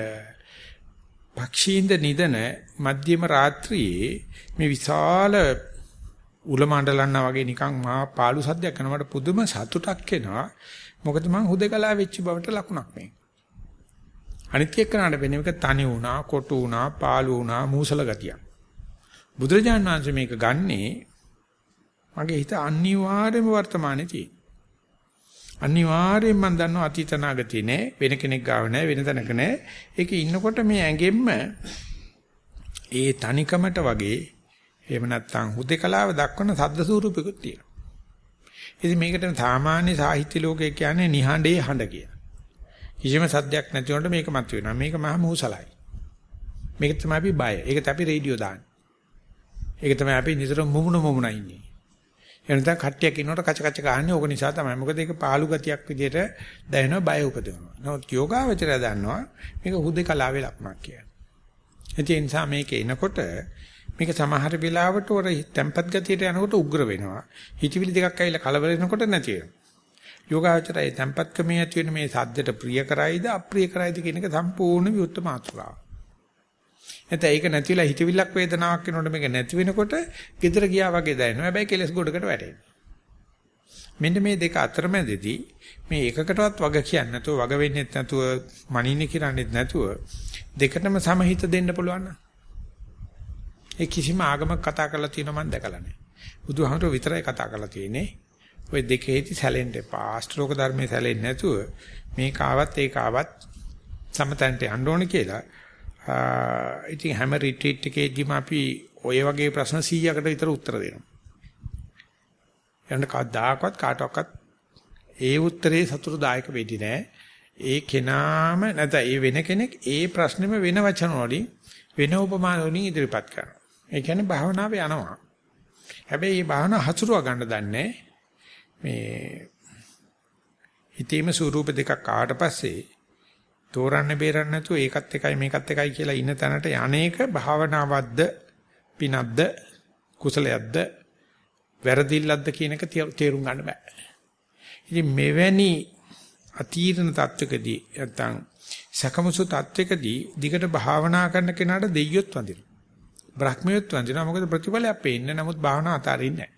පක්ෂීන්ද නිදන මධ්‍යම රාත්‍රියේ මේ විශාල උලමණ්ඩලන්නා වගේ නිකන් මහා පාළු සද්දයක් කරනකොට පුදුම සතුටක් එනවා. මොකද මං හුදකලා වෙච්ච බවට ලකුණක් මේ. අනිත් එක්කනට වෙන එක තනි වුණා, කොටු වුණා, පාළු වුණා, මූසල ගතියක්. බුදුරජාණන් වහන්සේ මේක ගන්නේ මගේ හිත අනිවාර්යයෙන්ම වර්තමානයේ තියෙන. අනිවාර්යයෙන්ම මම දන්නවා අතීත නාගතිය නෑ වෙන කෙනෙක් ගාව නෑ වෙන තැනක නෑ ඒකේ ඉන්නකොට මේ ඇඟෙන්න ඒ තනිකමට වගේ එහෙම නැත්නම් හුදේකලාව දක්වන සද්ද ස්වරූපිකුත් තියෙනවා. ඉතින් මේකට සාමාන්‍ය සාහිත්‍ය ලෝකයේ කියන්නේ නිහඬේ හඬ කියලා. කිසිම සද්දයක් නැති වුණොත් මේක මත වෙනවා. මේක මහා මූසලයි. මේක තමයි අපි බය. ඒක තමයි අපි රේඩියෝ දාන්නේ. ඒක තමයි අපි නිතරම මුමුණ මුමුණ ඉන්නේ. එනතන කට්ටියක් ඉන්නකොට කච කච ගහන්නේ ඕක නිසා තමයි. මොකද ඒක පාළු ගතියක් විදිහට දැනෙනවා බය උපදිනවා. නමුත් යෝගාවචරය දන්නවා මේක හුදේකලාවේ ලක්ෂණක් කියලා. ඒ නිසා මේක එනකොට මේක සමහර වෙලාවට ඔර tempat ගතියට යනකොට උග්‍ර වෙනවා. හිතවිලි දෙකක් ඇවිල්ලා කලබල වෙනකොට නැති වෙනවා. යෝගාචරයේ tempat කමේ ඇති වෙන මේ සද්දට ප්‍රිය කරයිද අප්‍රිය කරයිද කියන එක සම්පූර්ණ විුත්ත මාත්‍රාව. නැත්නම් ඒක නැතිලා හිතවිල්ලක් වේදනාවක් වෙනකොට මේක නැති වෙනකොට gedara ගියා වගේ දැනෙනවා. හැබැයි කෙලස් ගොඩකට වැටෙනවා. මෙන්න මේ දෙක අතරමැදදී මේ එකකටවත් වග කියන්නේ නැතුව වග වෙන්නේ නැතුව මනින්නේ කියන්නේත් නැතුව දෙකටම සමහිත දෙන්න පුළුවන් නම් ඒ කිසිම ආගමක් කතා කරලා තියෙනව මම දැකලා නැහැ. බුදුහාමර විතරයි කතා කරලා තියෙන්නේ. ওই දෙකේදි සැලෙන්න එපා. ආස්ත්‍රෝක ධර්මයේ සැලෙන්නේ නැතුව මේක ආවත් ඒක ආවත් සමතන්ට යන්න ඕනේ කියලා. ඉතින් හැම රිට්‍රීට් එකේදීම අපි ওই වගේ ප්‍රශ්න 100කට විතර උත්තර දෙනවා. යන්න කවදාකවත් කාටවත් ඒ උත්තරේ සතුටුදායක වෙන්නේ නැහැ. ඒ කෙනාම නැත්නම් ඒ වෙන කෙනෙක් ඒ ප්‍රශ්නෙම වෙන වචන වලින් වෙන උපමාන වලින් ඉදිරිපත් කරනවා. ඒ කියන්නේ භාවනාවේ යනවා. හැබැයි මේ භාවනාව හසුරුව ගන්න දන්නේ මේ හිතේම ස්වරූප දෙකක් ආවට පස්සේ තෝරන්න බේරන්න නැතුව ඒකත් එකයි මේකත් එකයි කියලා ඉන්න තැනට යන්නේක භාවනාවක්ද පිනක්ද කුසලයක්ද වැරදිල්ලක්ද කියන එක තේරුම් ගන්න බෑ. ඉතින් මෙවැනි අතීර්ණ තත්වකදී නැත්තම් සකමසු තත්වකදී දිගට භාවනා කරන කෙනාට දෙයියොත් වඳිනවා. බ්‍රහ්මියොත් වඳිනවා මොකද ප්‍රතිඵලයක් පේන්නේ නමුත් භාවනා අතාරින්නේ නැහැ.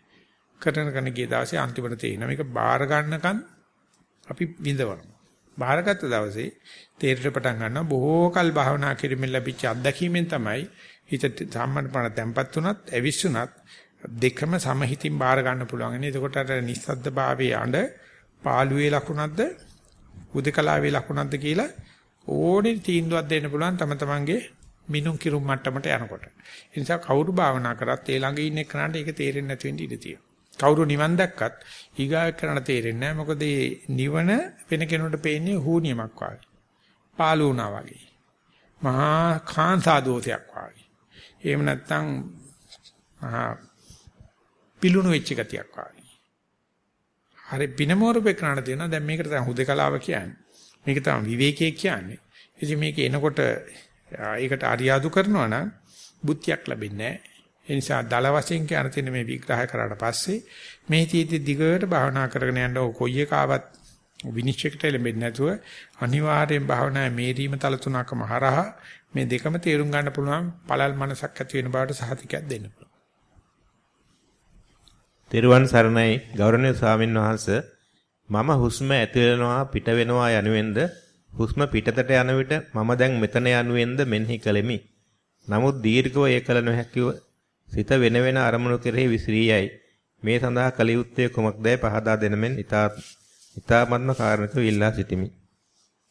කරන කරන ගිය දවසේ අන්තිමට තේිනවා මේක බාර ගන්නකන් අපි විඳවනවා. බාරගත්ත දවසේ තේරෙට පටන් ගන්නවා බොහෝ කල් භාවනා කිරීමෙන් ලැබිච්ච අත්දැකීමෙන් තමයි හිත සම්මතපණ තැම්පත් උනත් ඇවිස්සුනත් දෙකම සමහිතින් බාර ගන්න පුළුවන්. එතකොට අර නිස්සද්ද භාවයේ අඬ පාළුවේ ලකුණක්ද උදකලාවේ ලකුණක්ද කියලා ඕනේ තීන්දුවක් දෙන්න පුළුවන් තම තමන්ගේ මිනුම් කිරුම් මට්ටමට යනකොට. ඒ නිසා කවුරු භාවනා කරත් ඒ ළඟ ඉන්න කෙනාට ඒක තේරෙන්නේ නැති වෙන්න ඉඩ තියෙනවා. කවුරු නිවන් දැක්කත් ඊගාව කරන්න තේරෙන්නේ නැහැ. මොකද මේ නිවන වෙන කෙනෙකුට පේන්නේ හූනියමක් වගේ. පාළු වුණා වගේ. මහා කාන්තා දෝෂයක් වගේ. එහෙම නැත්නම් මහා පිලුණු වෙච්ච ගතියක් වගේ. හරි පිනමෝරපේ කරණ දෙනවා. දැන් මේකට තමයි හුදකලාව කියන්නේ. මේක තමයි විවේකයේ කියන්නේ. ඉතින් මේක එනකොට ඒකට අරියාදු කරනවා නම් බුද්ධියක් ලැබෙන්නේ නැහැ. ඒ නිසා දල වශයෙන් කියන තියෙන මේ විග්‍රහය කරාට පස්සේ මේ තීති දිගට භාවනා කරගෙන යන්න කොයි එකාවත් විනිශ්චයකට ලැබෙන්නේ නැතුව අනිවාර්යෙන් භාවනාවේ මේරීම තල තුනකම හරහා මේ දෙකම තේරුම් ගන්න පුළුවන් පළල් මනසක් ඇති වෙන බවට සහතිකයක් දෙන්න පුළුවන්.
තෙරුවන් සරණයි ගෞරවනීය ස්වාමින් වහන්සේ මම හුස්ම ඇතුළෙනවා පිට වෙනවා යනුවෙන්ද හුස්ම පිටතට යන විට මම දැන් මෙතන යනුවෙන්ද මෙනෙහි කළෙමි. නමුත් දීර්ඝව ඒ කල නොහැකිව සිත වෙන වෙන අරමුණු කෙරෙහි විසිරී යයි. මේ සඳහා කල යුත්තේ කුමක්දයි පහදා දෙනමෙන් ඊතා ඊතාමත්ම කාරණක විල්ලා සිටිමි.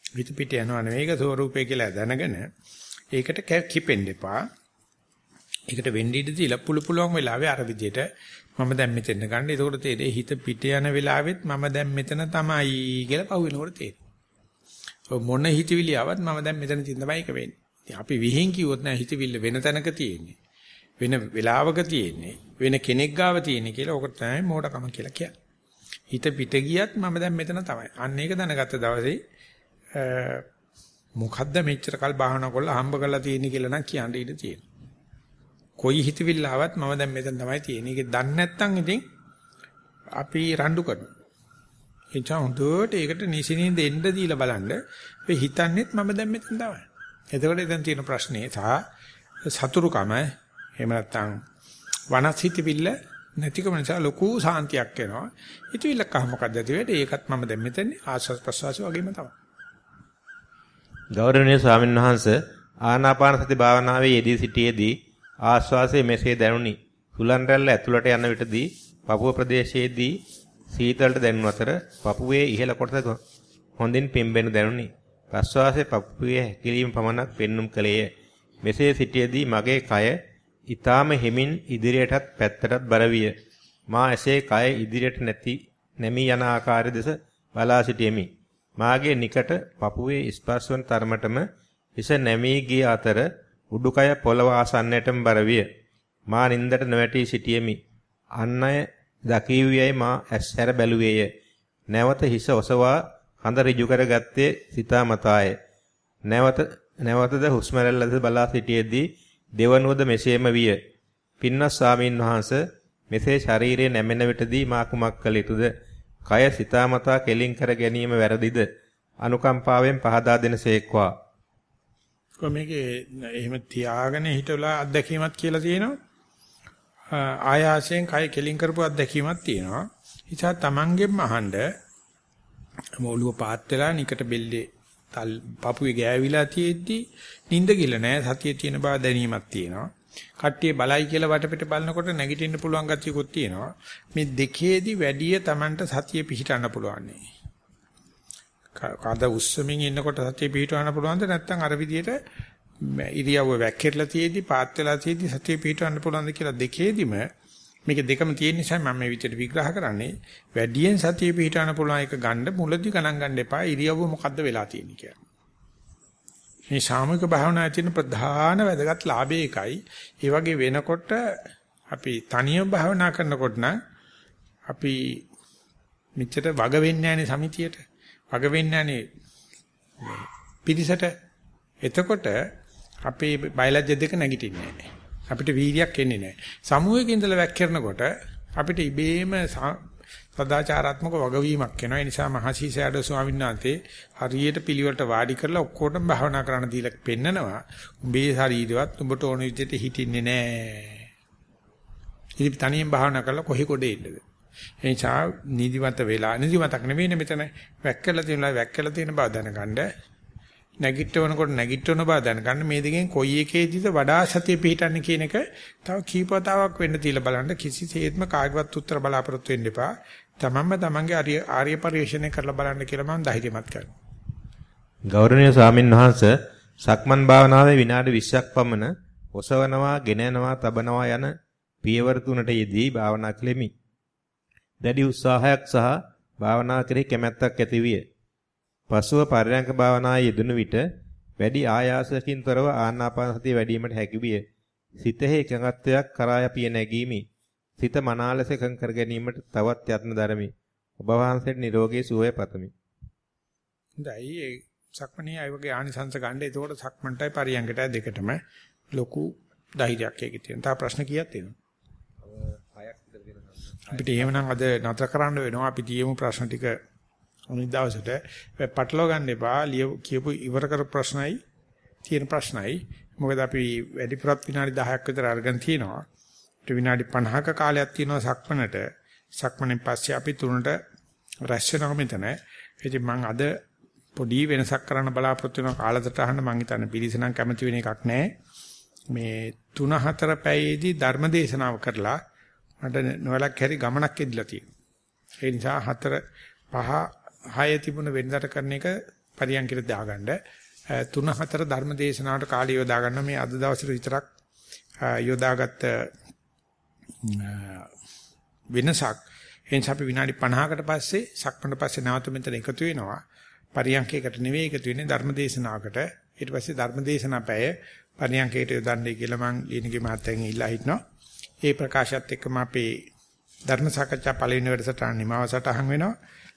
විත පිට යනවා නෙවෙයික ස්වරූපය කියලා දැනගෙන ඒකට කිපෙන්න එපා. ඒකට වෙන්න ඉඩ දීලා පුළු පුළුවන් වෙලාවේ අර විදියට මම දැන් මෙතන ගන්න. එතකොට තේරෙයි හිත පිට යන වෙලාවෙත් මම දැන් මෙතන තමයි කියලා පහු වෙනකොට තේරෙයි. මොන හිතවිලි ආවත් මම දැන් මෙතන තියෙන තමයි එක වෙන්නේ. ඉතින් අපි විහිං කිව්වොත් නෑ හිතවිල්ල වෙන තැනක තියෙන්නේ. වෙන වෙලාවක තියෙන්නේ. වෙන කෙනෙක් ගාව තියෙන්නේ කියලා ඔකට තමයි මෝඩකම කියලා කියන්නේ. හිත පිට ගියත් මම දැන් මෙතන තමයි. අන්න ඒක දැනගත්ත දවසේ මොකද්ද මෙච්චර කල් භාවනා කරලා හම්බ කරලා තියෙන්නේ කියලා නම් කියන්න ඉඩ තියෙනවා. කොයි හිතවිල්ල ආවත් මම දැන් මෙතන තමයි තියෙන්නේ. ඒක දන්නේ නැත්නම් ඉතින් අපි රණ්ඩු කරනවා. එචා හොඳට ඒකට නිසිනින් දෙන්න දීලා බලන්න. මේ හිතන්නේත් මම දැන් මෙතන තමයි. එතකොට දැන් තියෙන ප්‍රශ්නේ තා සතුරුකම එහෙම නැත්නම් වනසිතවිල්ල නැතිකම නිසා ලොකු සාන්තියක් එනවා. හිතවිල්ල කහ මොකද්ද ඇති වෙන්නේ? ඒකත් මම දැන් මෙතන ආස්වාද ප්‍රසවාස වගේම තමයි.
ගෞරවනීය ස්වාමින්වහන්සේ ආනාපාන සති භාවනාවේ යෙදී සිටියේදී ආශ්වාසයේ මෙසේ දැනුනි. සුලන් රැල්ල ඇතුළට යන විටදී පපුව ප්‍රදේශයේදී සීතලට දැනුන අතර පපුවේ ඉහළ කොටස හොඳින් පිම්බෙනු දැනුනි. ප්‍රශ්වාසයේ පපුවේ හැකිලීම පමණක් පෙන්눔 කළේය. මෙසේ සිටියේදී මගේ කය ඊටාම හිමින් ඉදිරියටත් පැත්තටත් බර විය. මා එසේ කය ඉදිරියට නැති නැමී යන ආකාරය දෙස බලා සිටියෙමි. මාගේ නිකට පපුවේ ස්පර්ශ වන තරමටම හිස නැමී ගිය අතර උඩුකය පොළව ආසන්නයටම බර විය. මා නින්දට නොවැටී සිටියෙමි. අන් අය දකීවියයි මා ඇස්හැර බැලුවේය. නැවත හිස ඔසවා කඳ ඍජු කරගත්තේ සිතාමතාය. නැවත නැවතද හුස්ම රැල්ලද බලා සිටියේදී දෙවනුවද මෙසේම විය. පින්නස් ස්වාමීන් වහන්ස මෙසේ ශරීරයේ නැමෙන විටදී මා කුමක් කළ යුතුද? කය සිතාමතා කෙලින් කර ගැනීම වැරදිද? අනුකම්පාවෙන් පහදා දෙනසේක්වා.
කොමේකේ එහෙම තියාගෙන හිටවලා අත්දැකීමක් කියලා තියෙනවා. ආයාසයෙන් කය කෙලින් කරපු අත්දැකීමක් තියෙනවා. ඉතින් තමන්ගෙන්ම අහන්න ඔළුව පාත් වෙලා නිකට බෙල්ලේ තල් පපුවේ ගෑවිලා තියෙද්දි නිින්ද කිල නෑ සතියේ තියෙන බව දැනීමක් තියෙනවා. කට්ටිය බලයි කියලා වටපිට බලනකොට නැගිටින්න පුළුවන් ගතියකුත් තියෙනවා. මේ දෙකේදී වැඩිය Tamanට සතිය පිහිටන්න පුළුවන්. කඳ උස්සමින් ඉන්නකොට සතිය පිහිටවන්න පුළුවන්ද නැත්නම් අර විදියට ඉරියව්ව වැක්කිරලා තියේදී පාත් වෙලා තියේදී සතිය පිහිටවන්න පුළුවන්ද කියලා දෙකේදිම මේක දෙකම තියෙන නිසා මම මේ විදියට විග්‍රහ කරන්නේ වැඩියෙන් සතිය පිහිටවන්න පුළුවන් එක ගන්න මුලදී ගණන් ගන්න එපා ඉරියව්ව මොකද්ද වෙලා තියෙන්නේ කියලා. මේ සාමූහික භාවනාවේ තියෙන ප්‍රධාන වැදගත් ලාභය එකයි. ඒ වගේ වෙනකොට අපි තනියම භාවනා කරනකොට නම් අපි මෙච්චර වග වෙන්නේ නැහැනේ සමිතියට. වග වෙන්නේ නැහැනේ පිරිසට. එතකොට අපේ බයලජ්‍ය දෙක නැගිටින්නේ නැහැ. අපිට වීර්යයක් එන්නේ නැහැ. සමූහයක ඉඳලා වැක්කිරනකොට අපිට ඉබේම සදාචාරාත්මක වගවීමක් එනවා. ඒ නිසා මහසීසයඩ ස්වාමීන් වහන්සේ හරියට පිළිවෙලට වාඩි කරලා ඔක්කොටම භාවනා කරන්න දීලා පෙන්නනවා. උඹේ ශරීරවත් උඹට ඕන විදිහට හිටින්නේ නැහැ. ඉතින් තනියෙන් භාවනා කරලා කොහි කොටේ ඉන්නද? ඒ නිසා නිදිමත වෙලා නිදිමතක් නෙවෙයිනේ මෙතන වැක්කලා තියෙනවා වැක්කලා තියෙන බව දැනගන්න නැගිටවනකොට නැගිටවන බව දැනගන්න මේ දෙකෙන් කොයි එකේදීද වඩා සතිය පිහිටන්නේ කියන එක තව කීපවතාවක් වෙන්න තියලා බලන්න කිසිසේත්ම කාගවත් උත්තර බලාපොරොත්තු වෙන්න එපා. තමන්ම තමන්ගේ ආර්ය ආර්ය පරිශ්‍රණය කරලා බලන්න කියලා මම ධෛර්යමත් කරනවා.
ගෞරවනීය ස්වාමින් වහන්සේ සක්මන් භාවනාවේ විනාඩි 20ක් පමණ ඔසවනවා, ගෙන යනවා, තබනවා යන පියවර තුනට යෙදී භාවනා කෙලිමි. දැඩි උත්සාහයක් සහ භාවනා කෙරෙහි කැමැත්තක් ඇති විය. පසුව පරයන්ක භාවනායේ යෙදුණු විට වැඩි ආයාසකින් තොරව ආනාපාන සතිය වැඩිවීමට හැකි විය. සිතෙහි එකඟත්වයක් කරා යපිය නැගීමි. සිත මනාලස එකඟ කර ගැනීමට තවත් යත්න දරමි. ඔබ වහන්සේට නිරෝගී සුවය පතමි.
හොඳයි ඒ සක්මණේ අය වගේ ආනිසංස ගන්න. එතකොට සක්මන්ටයි පරියංගටයි දෙකටම ලොකු ධෛර්යයක් ඒකේ තියෙනවා. තා ප්‍රශ්න කීයක් තියෙනවද? අපිට එහෙමනම් අද නතර කරන්න වෙනවා. අපි තියමු ප්‍රශ්න ටික අනිත් දවසට. පටලවා ගන්න එපා. කියපු ඉවර කර ප්‍රශ්නයි තියෙන ප්‍රශ්නයි. මොකද අපි වැඩිපුරත් විනාඩි 10ක් විතර අරගෙන තිනවා. ඒත් විනාඩි 50ක කාලයක් තියෙනවා සක්මනට. සක්මනේ පස්සේ අපි තුනට රැස් වෙනවා මෙතන. ඉතින් මම අද පොඩි වෙනසක් කරන්න බලාපොරොත්තු වෙන කාලසටහන මම හිතන්නේ පිළිසනම් කැමති වෙන එකක් නැහැ. මේ 3 4 පැයේදී ධර්ම දේශනාව කරලා මට නොවලක් හැරි ගමනක් එදිලා තියෙනවා. ඒ නිසා 4 5 6 තිබුණ වෙනදට කරන එක පරියන්කිට දාගන්න. 3 4 ධර්ම දේශනාවට කාලය යොදා ගන්න මේ අද දවසේ විතරක් යොදාගත්ත වෙනසක් එනිසා අපි විනාඩි 50කට පස්සේ සක්මණට පස්සේ නැවත මෙතන එකතු වෙනවා. පරියන්කයකට නෙවෙයි එකතු වෙන්නේ ධර්මදේශනාවකට. ඊට පස්සේ ධර්මදේශනා පැය පරියන්කයට යොදන්නයි කියලා මම ලියනගේ මහත්තයන් ඉල්ලා හිටනවා. ඒ ප්‍රකාශයත් එක්කම අපේ ධර්ම සාකච්ඡා පළවෙනි වැඩසටහන නිමාව සටහන් වෙනවා.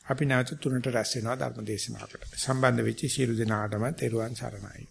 අපි නැවත තුනට රැස් වෙනවා ධර්මදේශනාවකට. සම්බන්ධ වෙච්ච සියලු දෙනාටම තෙරුවන් සරණයි.